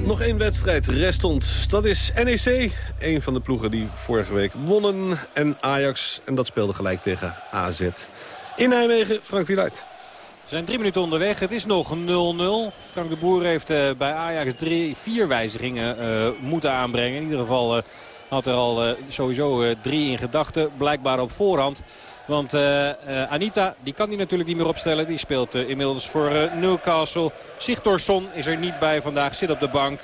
[SPEAKER 14] Nog één wedstrijd restond. Dat is NEC. Een van de ploegen die vorige week wonnen. En Ajax. En dat speelde gelijk tegen AZ. In Nijmegen, Frank Wieluid.
[SPEAKER 19] We zijn drie minuten onderweg. Het is nog 0-0. Frank de Boer heeft uh, bij Ajax drie, vier wijzigingen uh, moeten aanbrengen. In ieder geval uh, had er al sowieso drie in gedachten. Blijkbaar op voorhand. Want Anita, die kan die natuurlijk niet meer opstellen. Die speelt inmiddels voor Newcastle. Sigtorsson is er niet bij vandaag, zit op de bank.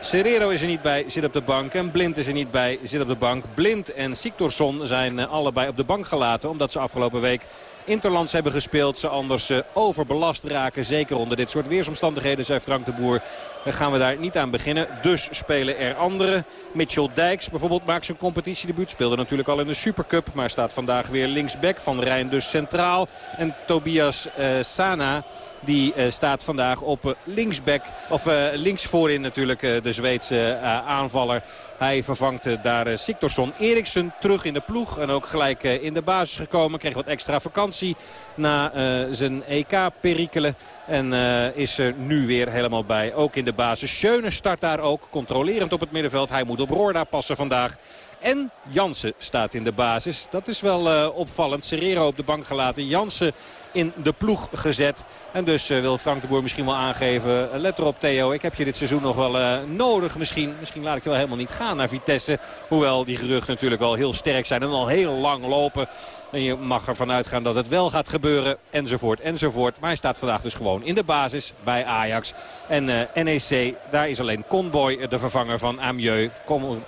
[SPEAKER 19] Serrero is er niet bij, zit op de bank. En Blind is er niet bij, zit op de bank. Blind en Sigtorsson zijn allebei op de bank gelaten. Omdat ze afgelopen week Interlands hebben gespeeld. Ze anders uh, overbelast raken. Zeker onder dit soort weersomstandigheden, zei Frank de Boer. Dan gaan we daar niet aan beginnen. Dus spelen er anderen. Mitchell Dijks bijvoorbeeld maakt zijn competitiedebuut. Speelde natuurlijk al in de Supercup. Maar staat vandaag weer linksback. Van Rijn dus centraal. En Tobias uh, Sana... Die uh, staat vandaag op uh, linksback. Of uh, links voorin natuurlijk de Zweedse aanvaller. Hij vervangt daar Siktorsson Eriksen terug in de ploeg. En ook gelijk in de basis gekomen. Kreeg wat extra vakantie na zijn EK-perikelen. En is er nu weer helemaal bij. Ook in de basis. Schöne start daar ook. Controlerend op het middenveld. Hij moet op Roorda passen vandaag. En Jansen staat in de basis. Dat is wel opvallend. Serrero op de bank gelaten. Jansen in de ploeg gezet. En dus uh, wil Frank de Boer misschien wel aangeven. Uh, let erop Theo, ik heb je dit seizoen nog wel uh, nodig misschien. Misschien laat ik je wel helemaal niet gaan naar Vitesse. Hoewel die geruchten natuurlijk wel heel sterk zijn en al heel lang lopen. En je mag ervan uitgaan dat het wel gaat gebeuren. Enzovoort, enzovoort. Maar hij staat vandaag dus gewoon in de basis bij Ajax. En NEC, daar is alleen Conboy de vervanger van Amieux.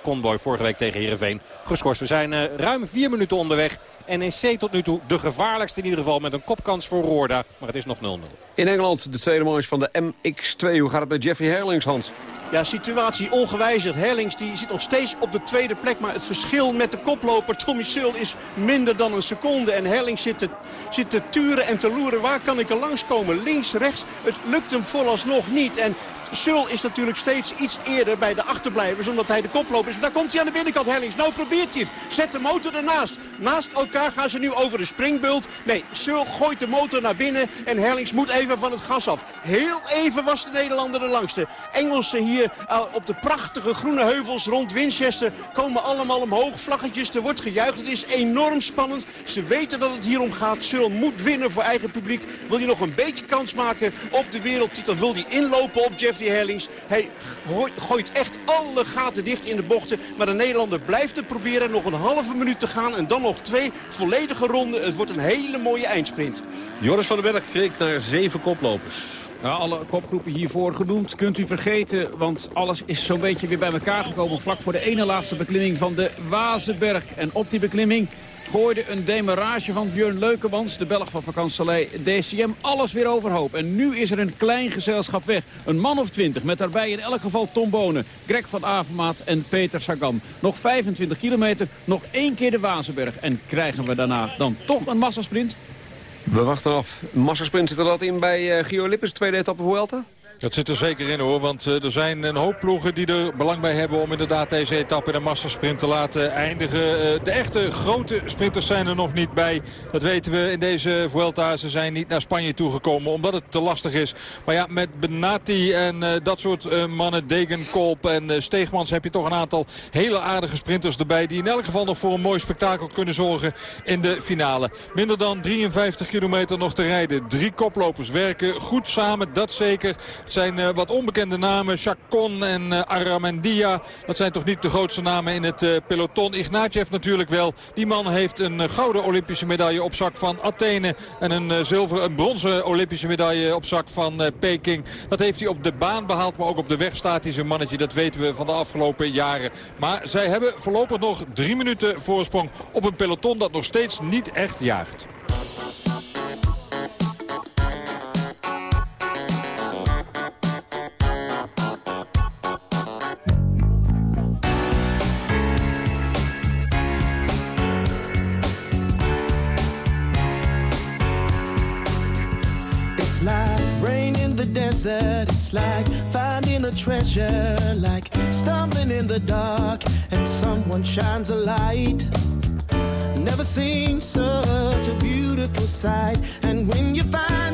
[SPEAKER 19] Conboy vorige week tegen Heerenveen geschorst. We zijn ruim vier minuten onderweg. NEC tot nu toe de gevaarlijkste in ieder geval met een kopkans voor Roorda. Maar het is nog 0-0.
[SPEAKER 13] In Engeland de tweede manche van de MX2. Hoe gaat het met Jeffrey Herlings, Hans?
[SPEAKER 9] Ja, situatie ongewijzigd. Herlings die zit nog steeds op de tweede plek. Maar het verschil met de koploper Tommy Seul is minder dan een seconde. En Herlings zit te, zit te turen en te loeren. Waar kan ik er langskomen? Links, rechts. Het lukt hem vooralsnog niet. En Sul is natuurlijk steeds iets eerder bij de achterblijvers. Omdat hij de koploper is. Daar komt hij aan de binnenkant, Hellings. Nou probeert hij het. Zet de motor ernaast. Naast elkaar gaan ze nu over de springbult. Nee, Sul gooit de motor naar binnen. En Hellings moet even van het gas af. Heel even was de Nederlander de langste. Engelsen hier uh, op de prachtige groene heuvels rond Winchester komen allemaal omhoog. Vlaggetjes, er wordt gejuicht. Het is enorm spannend. Ze weten dat het hier om gaat. Sul moet winnen voor eigen publiek. Wil hij nog een beetje kans maken op de wereldtitel? Wil hij inlopen op Jeff Jeffrey Herlings. Hij gooit echt alle gaten dicht in de bochten. Maar de Nederlander blijft het proberen. Nog een halve minuut te gaan en dan nog twee volledige ronden. Het wordt een hele mooie eindsprint.
[SPEAKER 14] Joris van den Berg kreeg naar zeven koplopers.
[SPEAKER 10] Nou, alle kopgroepen hiervoor genoemd kunt u vergeten, want alles is zo'n beetje weer bij elkaar gekomen... vlak voor de ene laatste beklimming van de Wazenberg. En op die beklimming gooide een demarage van Björn Leukemans, de Belg van vakantielei DCM, alles weer overhoop. En nu is er een klein gezelschap weg. Een man of twintig, met daarbij in elk geval Tom Bonen, Greg van Avermaat en Peter Sagan. Nog 25 kilometer, nog één keer de Wazenberg. En krijgen we daarna dan toch een massasprint?
[SPEAKER 13] We wachten af. Massasprint zit er dat in bij uh, Gio Lippens, tweede etappe Vuelta?
[SPEAKER 11] Dat zit er zeker in hoor, want uh, er zijn een hoop ploegen die er belang bij hebben om inderdaad deze etappe in een massasprint te laten eindigen. Uh, de echte grote sprinters zijn er nog niet bij. Dat weten we in deze Vuelta. Ze zijn niet naar Spanje toegekomen omdat het te lastig is. Maar ja, met Benati en uh, dat soort mannen, Degenkolp en Steegmans heb je toch een aantal hele aardige sprinters erbij. Die in elk geval nog voor een mooi spektakel kunnen zorgen in de finale. Minder dan 53 kilometer nog te rijden. Drie koplopers werken goed samen, dat zeker. Zijn uh, wat onbekende namen. Chacon en uh, Aramendia. Dat zijn toch niet de grootste namen in het uh, peloton. Ignatjev natuurlijk wel. Die man heeft een gouden Olympische medaille op zak van Athene. En een zilveren, een bronzen Olympische medaille op zak van Peking. Dat heeft hij op de baan behaald. Maar ook op de weg staat hij zijn mannetje. Dat weten we van de afgelopen jaren. Maar zij hebben voorlopig nog drie minuten voorsprong op een peloton dat nog steeds niet echt jaagt.
[SPEAKER 20] Desert. It's like finding a treasure. Like stumbling in the dark and someone shines a light. Never seen such a beautiful sight. And when you find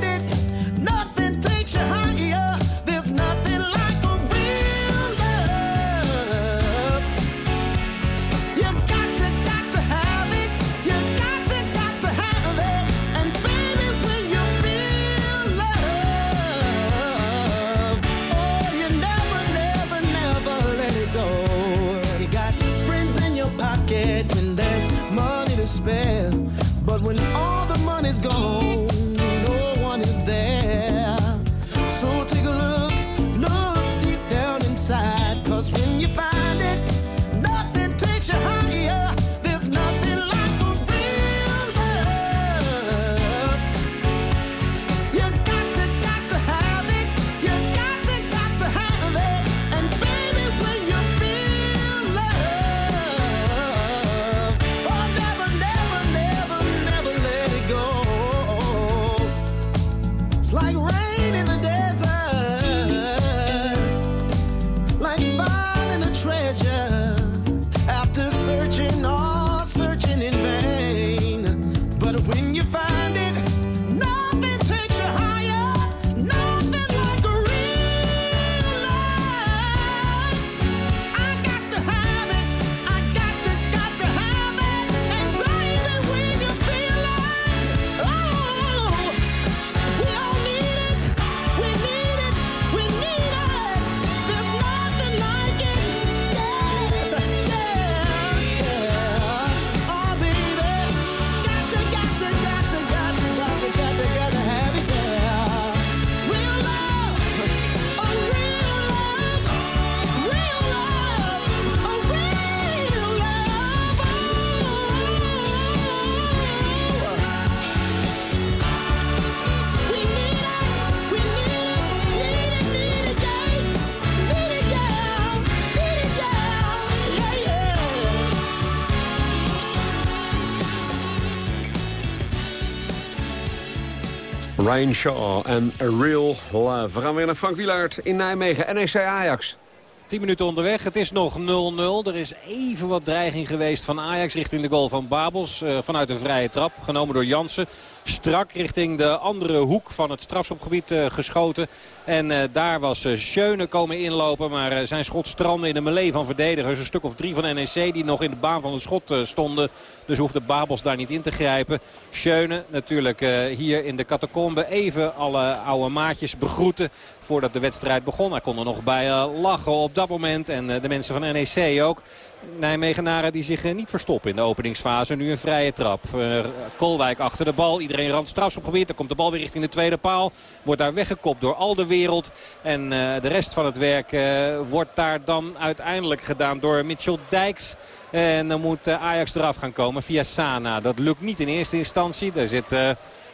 [SPEAKER 13] Shaw en Real Love. We gaan weer naar Frank Wielaert in Nijmegen. NEC Ajax.
[SPEAKER 19] 10 minuten onderweg. Het is nog 0-0. Er is even wat dreiging geweest van Ajax richting de goal van Babels. eh, vanuit een vrije trap. Genomen door Jansen. Strak richting de andere hoek van het strafschopgebied eh, geschoten. En eh, daar was uh, Schöne komen inlopen. Maar eh, zijn schot strandde in de melee van verdedigers. Een stuk of drie van NEC die nog in de baan van het schot eh, stonden. Dus hoefde Babels daar niet in te grijpen. Schöne natuurlijk eh, hier in de catacombe even alle oude maatjes begroeten. Voordat de wedstrijd begon. Hij kon er nog bij eh, lachen op dat moment. En eh, de mensen van NEC ook. Nijmegenaren die zich eh, niet verstoppen in de openingsfase. Nu een vrije trap. Eh, Kolwijk achter de bal. Iedereen rand strafschopgebied. Dan komt de bal weer richting de tweede paal. Wordt daar weggekopt door al de wereld. En eh, de rest van het werk wordt daar dan uiteindelijk gedaan door Mitchell Dijks. En dan moet Ajax eraf gaan komen via Sana. Dat lukt niet in eerste instantie. Daar zit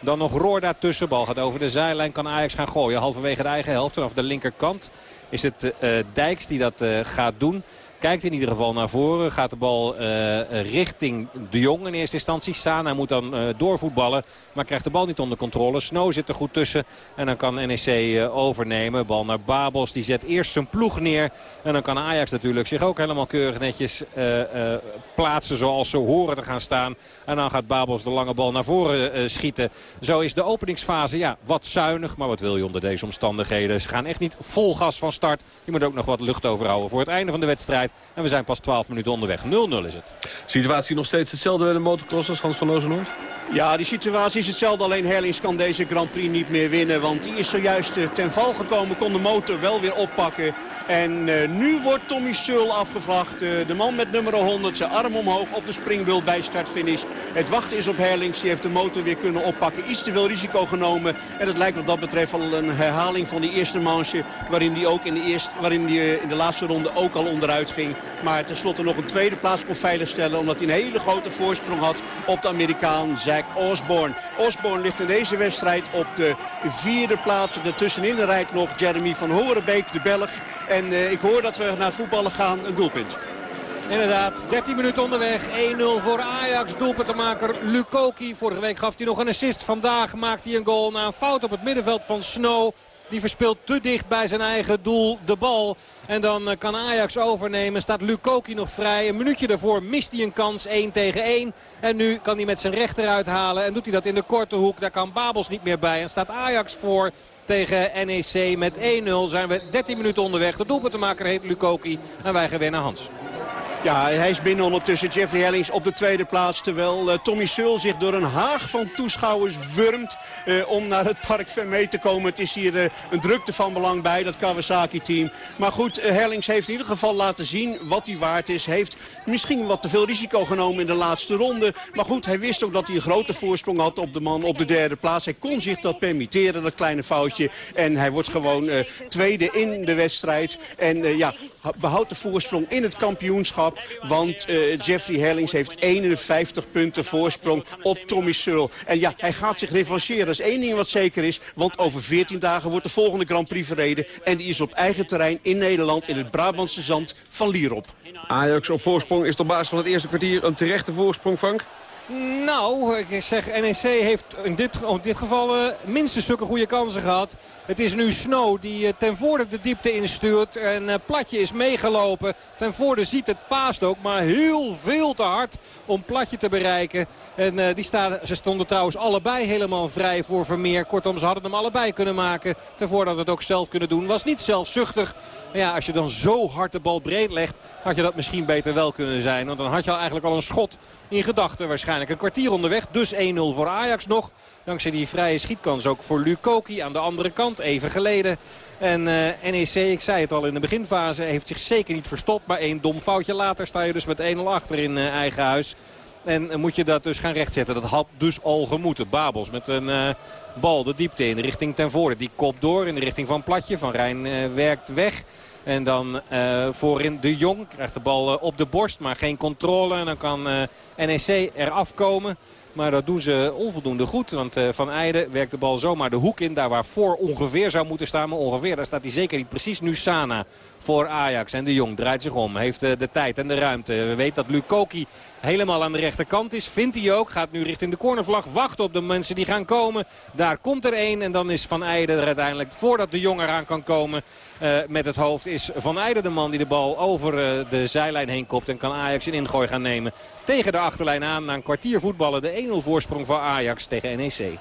[SPEAKER 19] dan nog Roorda tussen. Bal gaat over de zijlijn. Kan Ajax gaan gooien. Halverwege de eigen helft. Vanaf de linkerkant is het Dijks die dat gaat doen. Kijkt in ieder geval naar voren. Gaat de bal eh, richting de Jong in eerste instantie. Sana moet dan eh, doorvoetballen. Maar krijgt de bal niet onder controle. Snow zit er goed tussen. En dan kan NEC eh, overnemen. Bal naar Babels. Die zet eerst zijn ploeg neer. En dan kan Ajax natuurlijk zich ook helemaal keurig netjes plaatsen zoals ze horen te gaan staan. En dan gaat Babels de lange bal naar voren schieten. Zo is de openingsfase ja, wat zuinig. Maar wat wil je onder deze omstandigheden? Ze gaan echt niet vol gas van start. Je moet ook nog wat lucht overhouden voor het einde van de wedstrijd. En we zijn pas 12 minuten onderweg. 0-0 is het.
[SPEAKER 14] Situatie nog steeds hetzelfde bij de motocrossers, Hans van Ozenoord?
[SPEAKER 9] Ja, die situatie is hetzelfde. Alleen Herlings kan deze Grand Prix niet meer winnen. Want die is zojuist eh, ten val gekomen. Kon de motor wel weer oppakken. En eh, nu wordt Tommy Seul afgevraagd. Eh, de man met nummer 100. Zijn arm omhoog op de springbult bij start-finish. Het wachten is op Herlings. Die heeft de motor weer kunnen oppakken. Iets te veel risico genomen. En dat lijkt wat dat betreft al een herhaling van die eerste manche. Waarin die ook in de, eerste, waarin die, eh, in de laatste ronde ook al onderuit ging. Maar tenslotte nog een tweede plaats kon veiligstellen. Omdat hij een hele grote voorsprong had op de Amerikaan Zach Osborne. Osborne ligt in deze wedstrijd op de vierde plaats. Daartussenin rijdt nog Jeremy van Horenbeek, de Belg. En eh, ik hoor dat we naar het voetballen gaan. Een doelpunt.
[SPEAKER 19] Inderdaad, 13 minuten onderweg. 1-0 voor Ajax. Doelpuntenmaker Lukoki. Vorige week gaf hij nog een assist. Vandaag maakt hij een goal na een fout op het middenveld van Snow. Die verspeelt te dicht bij zijn eigen doel de bal. En dan eh, kan Ajax overnemen. Staat Lukoki nog vrij. Een minuutje daarvoor mist hij een kans. 1 tegen 1. En nu kan hij met zijn rechter uithalen. En doet hij dat in de korte hoek. Daar kan Babels niet meer bij. En staat Ajax voor tegen NEC met 1-0. Zijn we 13 minuten onderweg. De doelpuntenmaker heet Lukoki. En wij gaan weer naar Hans.
[SPEAKER 9] Ja, hij is binnen ondertussen. Jeffrey Hellings op de tweede plaats. Terwijl uh, Tommy Seul zich door een haag van toeschouwers wurmt om naar het park Vermee te komen. Het is hier uh, een drukte van belang bij, dat Kawasaki-team. Maar goed, Hellings heeft in ieder geval laten zien wat hij waard is. Heeft misschien wat te veel risico genomen in de laatste ronde. Maar goed, hij wist ook dat hij een grote voorsprong had op de man op de derde plaats. Hij kon zich dat permitteren, dat kleine foutje. En hij wordt gewoon tweede in de wedstrijd. En ja, behoudt de voorsprong in het kampioenschap. Want Jeffrey Hellings heeft 51 punten voorsprong op Tommy Searle. En ja, hij gaat zich revancheren. Is één ding wat zeker is. Want over 14 dagen wordt de volgende Grand Prix verreden. En die is op eigen terrein in Nederland in het Brabantse zand van Lierop.
[SPEAKER 13] Ajax op voorsprong is op basis van het eerste kwartier een terechte voorsprong, Frank?
[SPEAKER 19] Nou, ik zeg, NEC heeft in dit, in dit geval uh, minstens zulke goede kansen gehad. Het is nu Snow die uh, ten voorde de diepte instuurt. En uh, Platje is meegelopen. Ten voorde ziet het paast ook. Maar heel veel te hard om Platje te bereiken. En die staan, ze stonden trouwens allebei helemaal vrij voor Vermeer. Kortom, ze hadden hem allebei kunnen maken. Ten voorde dat het ook zelf kunnen doen. Was niet zelfzuchtig. Maar ja, als je dan zo hard de bal breed legt, had je dat misschien beter wel kunnen zijn. Want dan had je al eigenlijk al een schot in gedachten. Waarschijnlijk een kwartier onderweg. Dus 1-0 voor Ajax nog. Dankzij die vrije schietkans ook voor Lukoki aan de andere kant. Even geleden. En uh, NEC, ik zei het al in de beginfase, heeft zich zeker niet verstopt. Maar één dom foutje later sta je dus met 1-0 achter in uh, eigen huis. En moet je dat dus gaan rechtzetten. Dat had dus al gemoeten. Babels met een bal de diepte in richting ten voren. Die kop door in de richting van Platje. Van Rijn werkt weg. En dan uh, voorin de Jong krijgt de bal uh, op de borst, maar geen controle. En dan kan uh, NEC eraf komen. Maar dat doen ze onvoldoende goed. Want Van Eijden werkt de bal zomaar de hoek in. Daar waar voor ongeveer zou moeten staan. Maar ongeveer, daar staat hij zeker niet precies. Nu Sana voor Ajax. En de Jong draait zich om. Heeft de tijd en de ruimte. We weten dat Lukoki helemaal aan de rechterkant is. Vindt hij ook. Gaat nu richting de cornervlag. Wacht op de mensen die gaan komen. Daar komt er één. En dan is Van Eijden uiteindelijk voordat de Jong eraan kan komen. Uh, met het hoofd is Van Eijden de man die de bal over uh, de zijlijn heen kopt. En kan Ajax een ingooi gaan nemen. Tegen de achterlijn aan. Na een kwartier voetballen. De 1-0 voorsprong van Ajax tegen NEC.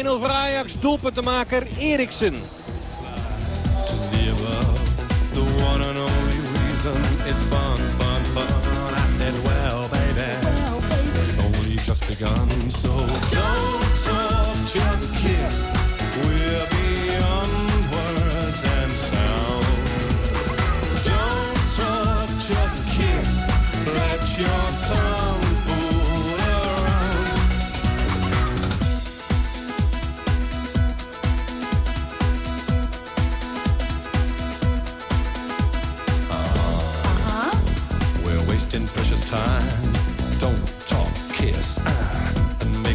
[SPEAKER 19] 2-0 voor Ajax. Doelpuntenmaker Eriksen.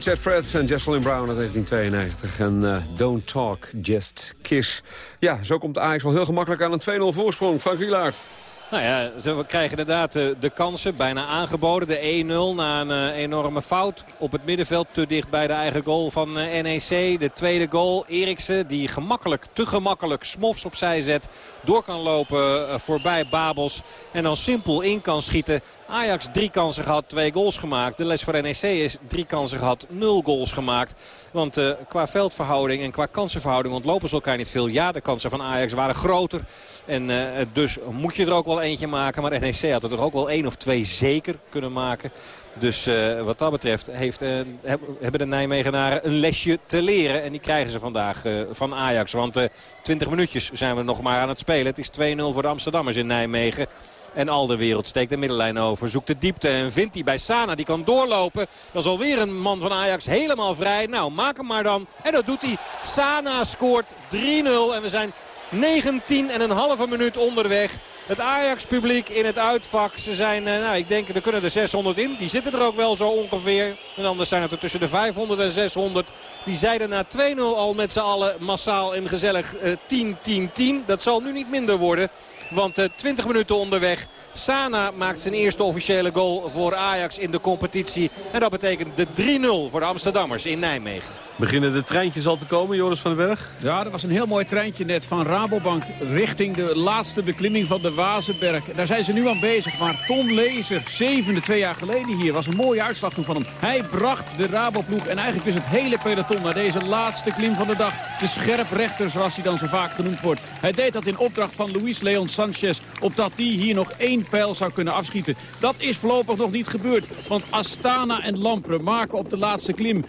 [SPEAKER 13] Set Fred en Jesselyn Brown uit 1992. En eh, Don't Talk, Just Kiss. Ja, zo komt Ajax wel heel gemakkelijk aan een 2-0 voorsprong. Frank Wielaert.
[SPEAKER 19] Nou ja, ze krijgen inderdaad de, de kansen bijna aangeboden. De 1-0 na een eh, enorme fout op het middenveld. Te dicht bij de eigen goal van eh, NEC. De tweede goal, Eriksen, die gemakkelijk, te gemakkelijk Smofs opzij zet. Door kan lopen eh, voorbij Babels. En dan simpel in kan schieten. Ajax drie kansen gehad, twee goals gemaakt. De les voor NEC is drie kansen gehad, nul goals gemaakt. Want eh, qua veldverhouding en qua kansenverhouding ontlopen ze elkaar niet veel. Ja, de kansen van Ajax waren groter. En eh, dus moet je er ook wel eentje maken. Maar NEC had er toch ook wel één of twee zeker kunnen maken. Dus eh, wat dat betreft heeft, heb- hebben de Nijmegenaren een lesje te leren. En die krijgen ze vandaag van Ajax. Want eh 20 minuutjes zijn we nog maar aan het spelen. Het is 2-0 voor de Amsterdammers in Nijmegen. En al de wereld steekt de middenlijn over. Zoekt de diepte en vindt hij bij Sana. Die kan doorlopen. Dat is alweer een man van Ajax helemaal vrij. Nou, maak hem maar dan. En dat doet hij. Sana scoort 3-0. En we zijn 19 en een halve minuut onderweg. Het Ajax-publiek in het uitvak. Ze zijn, eh, nou, ik denk, er kunnen er 600 in. Die zitten er ook wel zo ongeveer. En anders zijn het er tussen de 500 en 600. Die zeiden na 2-0 al met z'n allen massaal en gezellig eh, 10-10-10. Dat zal nu niet minder worden. Want eh, 20 minuten onderweg. Sana maakt zijn eerste officiële goal voor Ajax in de competitie. En dat betekent de 3-0 voor de Amsterdammers in Nijmegen.
[SPEAKER 14] Beginnen de treintjes al te komen, Joris van den Berg?
[SPEAKER 10] Ja, dat was een heel mooi treintje net van Rabobank richting de laatste beklimming van de Wazenberg. Daar zijn ze nu aan bezig, maar Tom Lezer, zevende twee jaar geleden hier, was een mooie uitslag toen van hem. Hij bracht de Raboploeg en eigenlijk dus het hele peloton naar deze laatste klim van de dag. De scherprechter, zoals hij dan zo vaak genoemd wordt. Hij deed dat in opdracht van Luis Leon Sanchez, opdat die hier nog één pijl zou kunnen afschieten. Dat is voorlopig nog niet gebeurd, want Astana en Lampre maken op de laatste klim 15%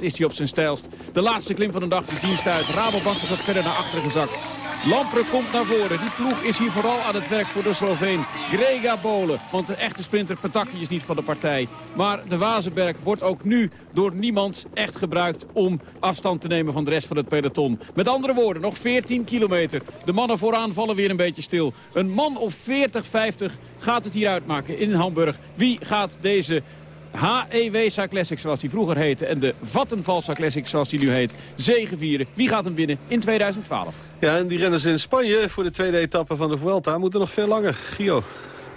[SPEAKER 10] is hij op zijn stijlst. De laatste klim van de dag, die dienst uit. Rabobank is verder naar achteren gezakt. Lampre komt naar voren. Die ploeg is hier vooral aan het werk voor de Sloveen. Grega Bolen, want de echte sprinter Pataki is niet van de partij. Maar de Wazenberg wordt ook nu door niemand echt gebruikt om afstand te nemen van de rest van het peloton. Met andere woorden, nog 14 kilometer. De mannen vooraan vallen weer een beetje stil. Een man of 40, 50 gaat het hier uitmaken in Hamburg. Wie gaat deze HEW Classic, zoals die vroeger heette... en de Vattenvalsa Classic, zoals die nu heet, zegevieren. Wie gaat hem winnen in 2012?
[SPEAKER 14] Ja, en die renners in Spanje voor de tweede etappe van de Vuelta moeten nog veel langer. Gio.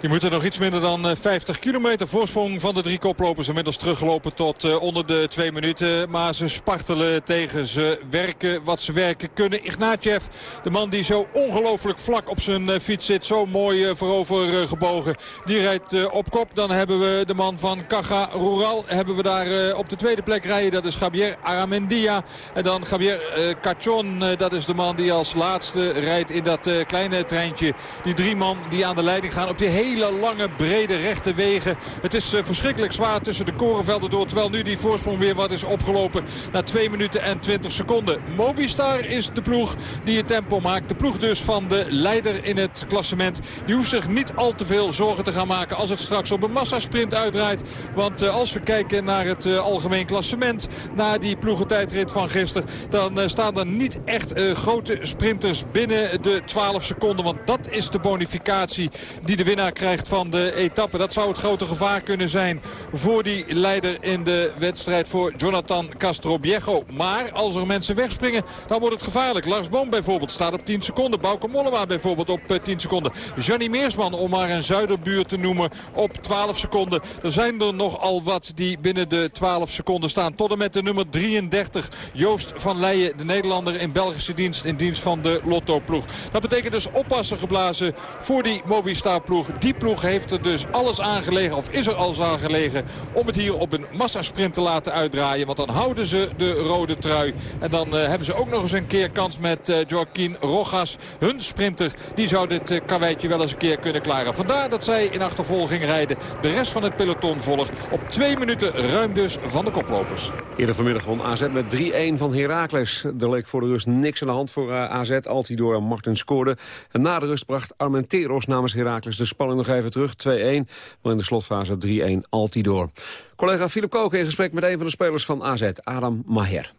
[SPEAKER 11] Die moeten nog iets minder dan eh, 50 kilometer voorsprong van de drie koplopers. Inmiddels teruggelopen tot eh, onder de twee minuten. Maar ze spartelen tegen. Ze werken wat ze werken kunnen. Ignatjev, de man die zo ongelooflijk vlak op zijn eh, fiets zit. Zo mooi eh, voorover eh, gebogen. Die rijdt eh, op kop. Dan hebben we de man van Caja Rural. Hebben we daar eh, op de tweede plek rijden. Dat is Javier Aramendia. En dan Javier eh, Cachon. eh, dat is de man die als laatste rijdt in dat eh, kleine treintje. Die drie man die aan de leiding gaan op die hele lange, brede, rechte wegen. Het is eh, verschrikkelijk zwaar tussen de korenvelden door. Terwijl nu die voorsprong weer wat is opgelopen. Na 2 minuten en 20 seconden. Mobistar is de ploeg die het tempo maakt. De ploeg dus van de leider in het klassement. Die hoeft zich niet al te veel zorgen te gaan maken als het straks op een massasprint uitdraait. Want eh, als we kijken naar het eh, algemeen klassement. Na die ploegentijdrit van gisteren. Dan staan er niet echt grote sprinters binnen de 12 seconden. Want dat is de bonificatie die de winnaar krijgt van de etappe. Dat zou het grote gevaar kunnen zijn voor die leider in de wedstrijd voor Jonathan Castro-Viejo. Maar als er mensen wegspringen, dan wordt het gevaarlijk. Lars Boom bijvoorbeeld staat op 10 seconden. Bauke Mollema bijvoorbeeld op eh, 10 seconden. Johnny Meersman, om maar een zuiderbuur te noemen, op 12 seconden. Er zijn er nogal wat die binnen de 12 seconden staan. Tot en met de nummer 33, Joost van Leijen, de Nederlander in Belgische dienst. In dienst van de Lotto-ploeg. Dat betekent dus oppassen geblazen voor die Mobistar-ploeg. Die ploeg heeft er dus alles aangelegen, of is er alles aangelegen, om het hier op een massasprint te laten uitdraaien. Want dan houden ze de rode trui. En dan eh, hebben ze ook nog eens een keer kans met eh Joaquin Rojas. Hun sprinter, die zou dit eh, karweitje wel eens een keer kunnen klaren. Vandaar dat zij in achtervolging rijden. De rest van het peloton volgt op twee minuten ruim dus van de koplopers.
[SPEAKER 13] Eerder vanmiddag won AZ met 3-1 van Heracles. Er leek voor de rust niks aan de hand voor AZ. Altidoor en Martin scoorde. En na de rust bracht Armenteros namens Heracles de spannende nog even terug. 2-1, maar in de slotfase 3-1 Altidoor. Collega Philip Koken in gesprek met een van de spelers van AZ, Adam Maher.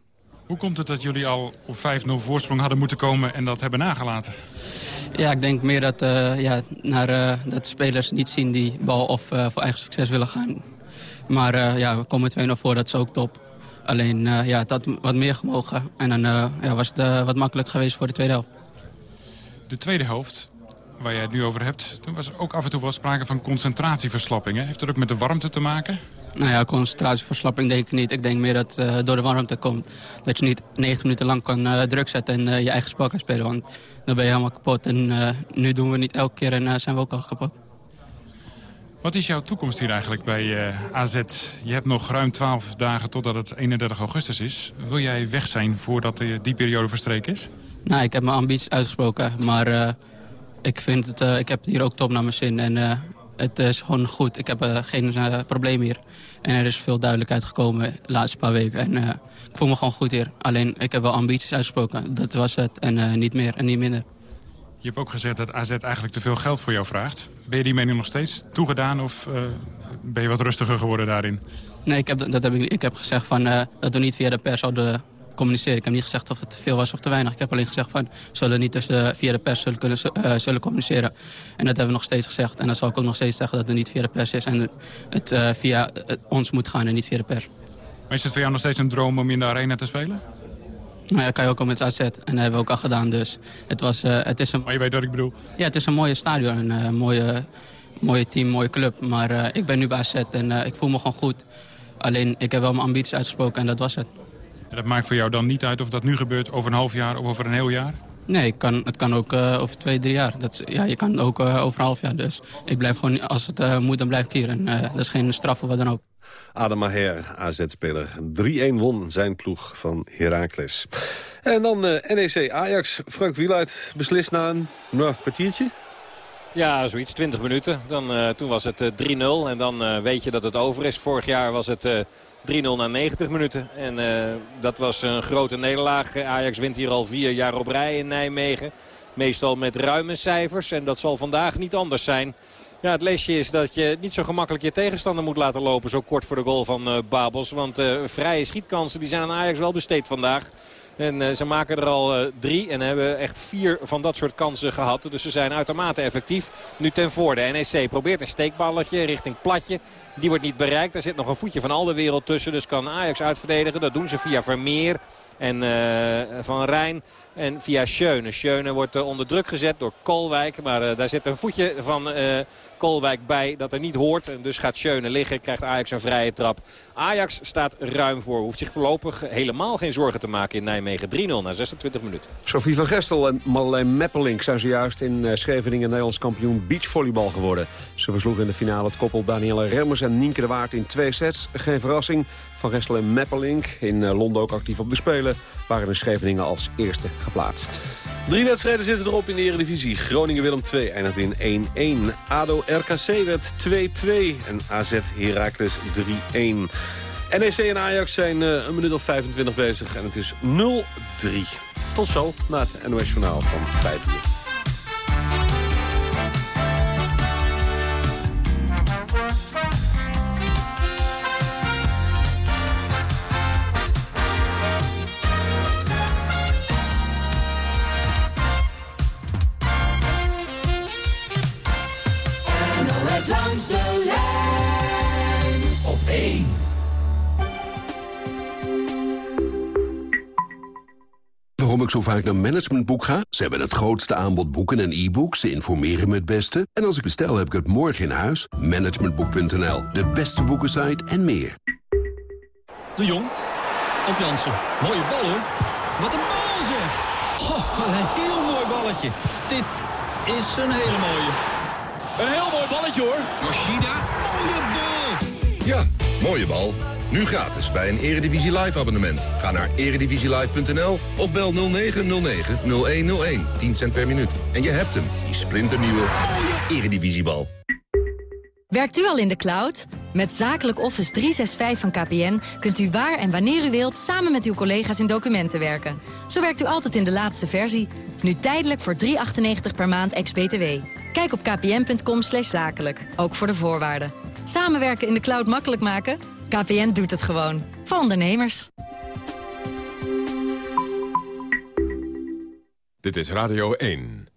[SPEAKER 21] Hoe komt het dat jullie al op 5-0 voorsprong hadden moeten komen en dat hebben nagelaten?
[SPEAKER 22] Ja, ik denk meer dat, uh, ja, naar, uh, dat de spelers niet zien die bal of uh, voor eigen succes willen gaan. Maar ja, we komen 2-0 voor, dat is ook top. Alleen, ja, het had wat meer gemogen. En dan ja, was het wat makkelijk geweest voor de tweede helft.
[SPEAKER 21] De tweede helft, waar jij het nu over hebt... toen was er ook af en toe wel sprake van concentratieverslapping. Hè? Heeft dat ook met de warmte te maken?
[SPEAKER 22] Nou ja, concentratieverslapping denk ik niet. Ik denk meer dat uh, door de warmte komt. Dat je niet 90 minuten lang kan uh, druk zetten en uh, je eigen spel kan spelen. Want dan ben je helemaal kapot. En nu doen we niet elke keer en zijn we ook al kapot.
[SPEAKER 21] Wat is jouw toekomst hier eigenlijk bij AZ? Je hebt nog ruim 12 dagen totdat het 31 augustus is. Wil jij weg zijn voordat die periode verstreken is?
[SPEAKER 22] Nou, ik heb mijn ambities uitgesproken. Maar ik, vind het, ik heb het hier ook top naar mijn zin. En het is gewoon goed. Ik heb uh, geen probleem hier. En er is veel duidelijkheid gekomen de laatste paar weken. En ik voel me gewoon goed hier. Alleen, ik heb wel ambities uitgesproken. Dat was het. En niet meer en niet minder.
[SPEAKER 21] Je hebt ook gezegd dat AZ eigenlijk te veel geld voor jou vraagt. Ben je die mening nog steeds toegedaan of ben je wat rustiger geworden daarin?
[SPEAKER 22] Nee, ik heb, dat heb ik, ik heb gezegd van, dat we niet via de pers zouden communiceren. Ik heb niet gezegd of het te veel was of te weinig. Ik heb alleen gezegd van, we zullen niet dus de, via de pers zullen, kunnen, uh, zullen communiceren. En dat hebben we nog steeds gezegd. En dan zal ik ook nog steeds zeggen dat het niet via de pers is. En het uh, via het, ons moet gaan en niet via de pers.
[SPEAKER 21] Maar is het voor jou nog steeds een droom om in de arena te spelen?
[SPEAKER 22] Nou ja, kan je ook al met AZ. En dat hebben we ook al gedaan. Dus het, was, uh, het is een...
[SPEAKER 21] Maar je weet wat ik bedoel.
[SPEAKER 22] Ja, het is een mooie stadion. Een mooie, mooie team, mooie club. Maar ik ben nu bij AZ en ik voel me gewoon goed. Alleen, ik heb wel mijn ambities uitgesproken en dat was het.
[SPEAKER 21] En dat maakt voor jou dan niet uit of dat nu gebeurt over een half jaar of over een heel jaar?
[SPEAKER 22] Nee, het kan, het kan ook uh, over twee, drie jaar. Dat, ja, je kan ook uh, over een half jaar. Dus ik blijf gewoon, als het uh, moet, dan blijf ik hier. En dat is geen straf of wat dan ook.
[SPEAKER 14] Adam Maher, AZ-speler. 3-1 won zijn ploeg van Heracles. En dan NEC Ajax. Frank Wieluid beslist na een nou, kwartiertje.
[SPEAKER 19] Ja, zoiets. 20 minuten. Dan, toen was het 3-0. En dan weet je dat het over is. Vorig jaar was het 3-0 na 90 minuten. En uh, dat was een grote nederlaag. Ajax wint hier al vier jaar op rij in Nijmegen. Meestal met ruime cijfers. En dat zal vandaag niet anders zijn. Ja, het lesje is dat je niet zo gemakkelijk je tegenstander moet laten lopen. Zo kort voor de goal van uh, Babels. Want uh, vrije schietkansen die zijn aan Ajax wel besteed vandaag. En uh, ze maken er al uh, drie en hebben echt vier van dat soort kansen gehad. Dus ze zijn uitermate effectief. Nu ten voorde. NEC probeert een steekballetje richting Platje. Die wordt niet bereikt. Er zit nog een voetje van al de wereld tussen. Dus kan Ajax uitverdedigen. Dat doen ze via Vermeer en uh, Van Rijn. En via Schöne. Schöne wordt uh, onder druk gezet door Kolwijk. Maar uh, daar zit een voetje van Kolwijk bij dat er niet hoort. En dus gaat Schöne liggen. Krijgt Ajax een vrije trap. Ajax staat ruim voor. Hoeft zich voorlopig helemaal geen zorgen te maken in Nijmegen. 3-0 na 26 minuten.
[SPEAKER 13] Sophie van Gestel en Marleen Meppelink zijn zojuist in Scheveningen Nederlands kampioen beachvolleybal geworden. Ze versloegen in de finale het koppel Danielle Remmers en Nienke de Waard in twee sets. Geen verrassing. Van Gestel en Meppelink, in Londen ook actief op de Spelen, waren in Scheveningen als eerste geplaatst.
[SPEAKER 14] Drie wedstrijden zitten erop in de Eredivisie. Groningen-Willem 2 eindigde in 1-1. ADO-RKC werd 2-2 en AZ Heracles 3-1. NEC en Ajax zijn uh, een minuut of 25 bezig en het is 0-3. Tot zo na het NOS Journaal van 5 uur.
[SPEAKER 23] Zo vaak naar Managementboek ga? Ze hebben het grootste aanbod boeken en e-books. Ze informeren me het beste. En als ik bestel, heb ik het morgen in huis. Managementboek.nl, de beste boekensite en meer.
[SPEAKER 24] De Jong, op Jansen. Mooie bal hoor. Wat een bal zeg. Oh, wat een heel mooi balletje. Dit is een hele mooie. Een heel mooi balletje hoor. Yoshida, mooie bal.
[SPEAKER 25] Ja, mooie bal. Nu gratis bij een Eredivisie Live abonnement. Ga naar eredivisielive.nl of bel 0909-0101. 10 cent per minuut. En je hebt hem, die splinternieuwe Eredivisiebal.
[SPEAKER 3] Werkt u al in de cloud? Met Zakelijk Office 365 van KPN kunt u waar en wanneer u wilt... samen met uw collega's in documenten werken. Zo werkt u altijd in de laatste versie. Nu tijdelijk voor 3,98 per maand ex-BTW. Kijk op kpn.com zakelijk, ook voor de voorwaarden. Samenwerken in de cloud makkelijk maken? KPN doet het gewoon. Voor ondernemers.
[SPEAKER 15] Dit is Radio 1.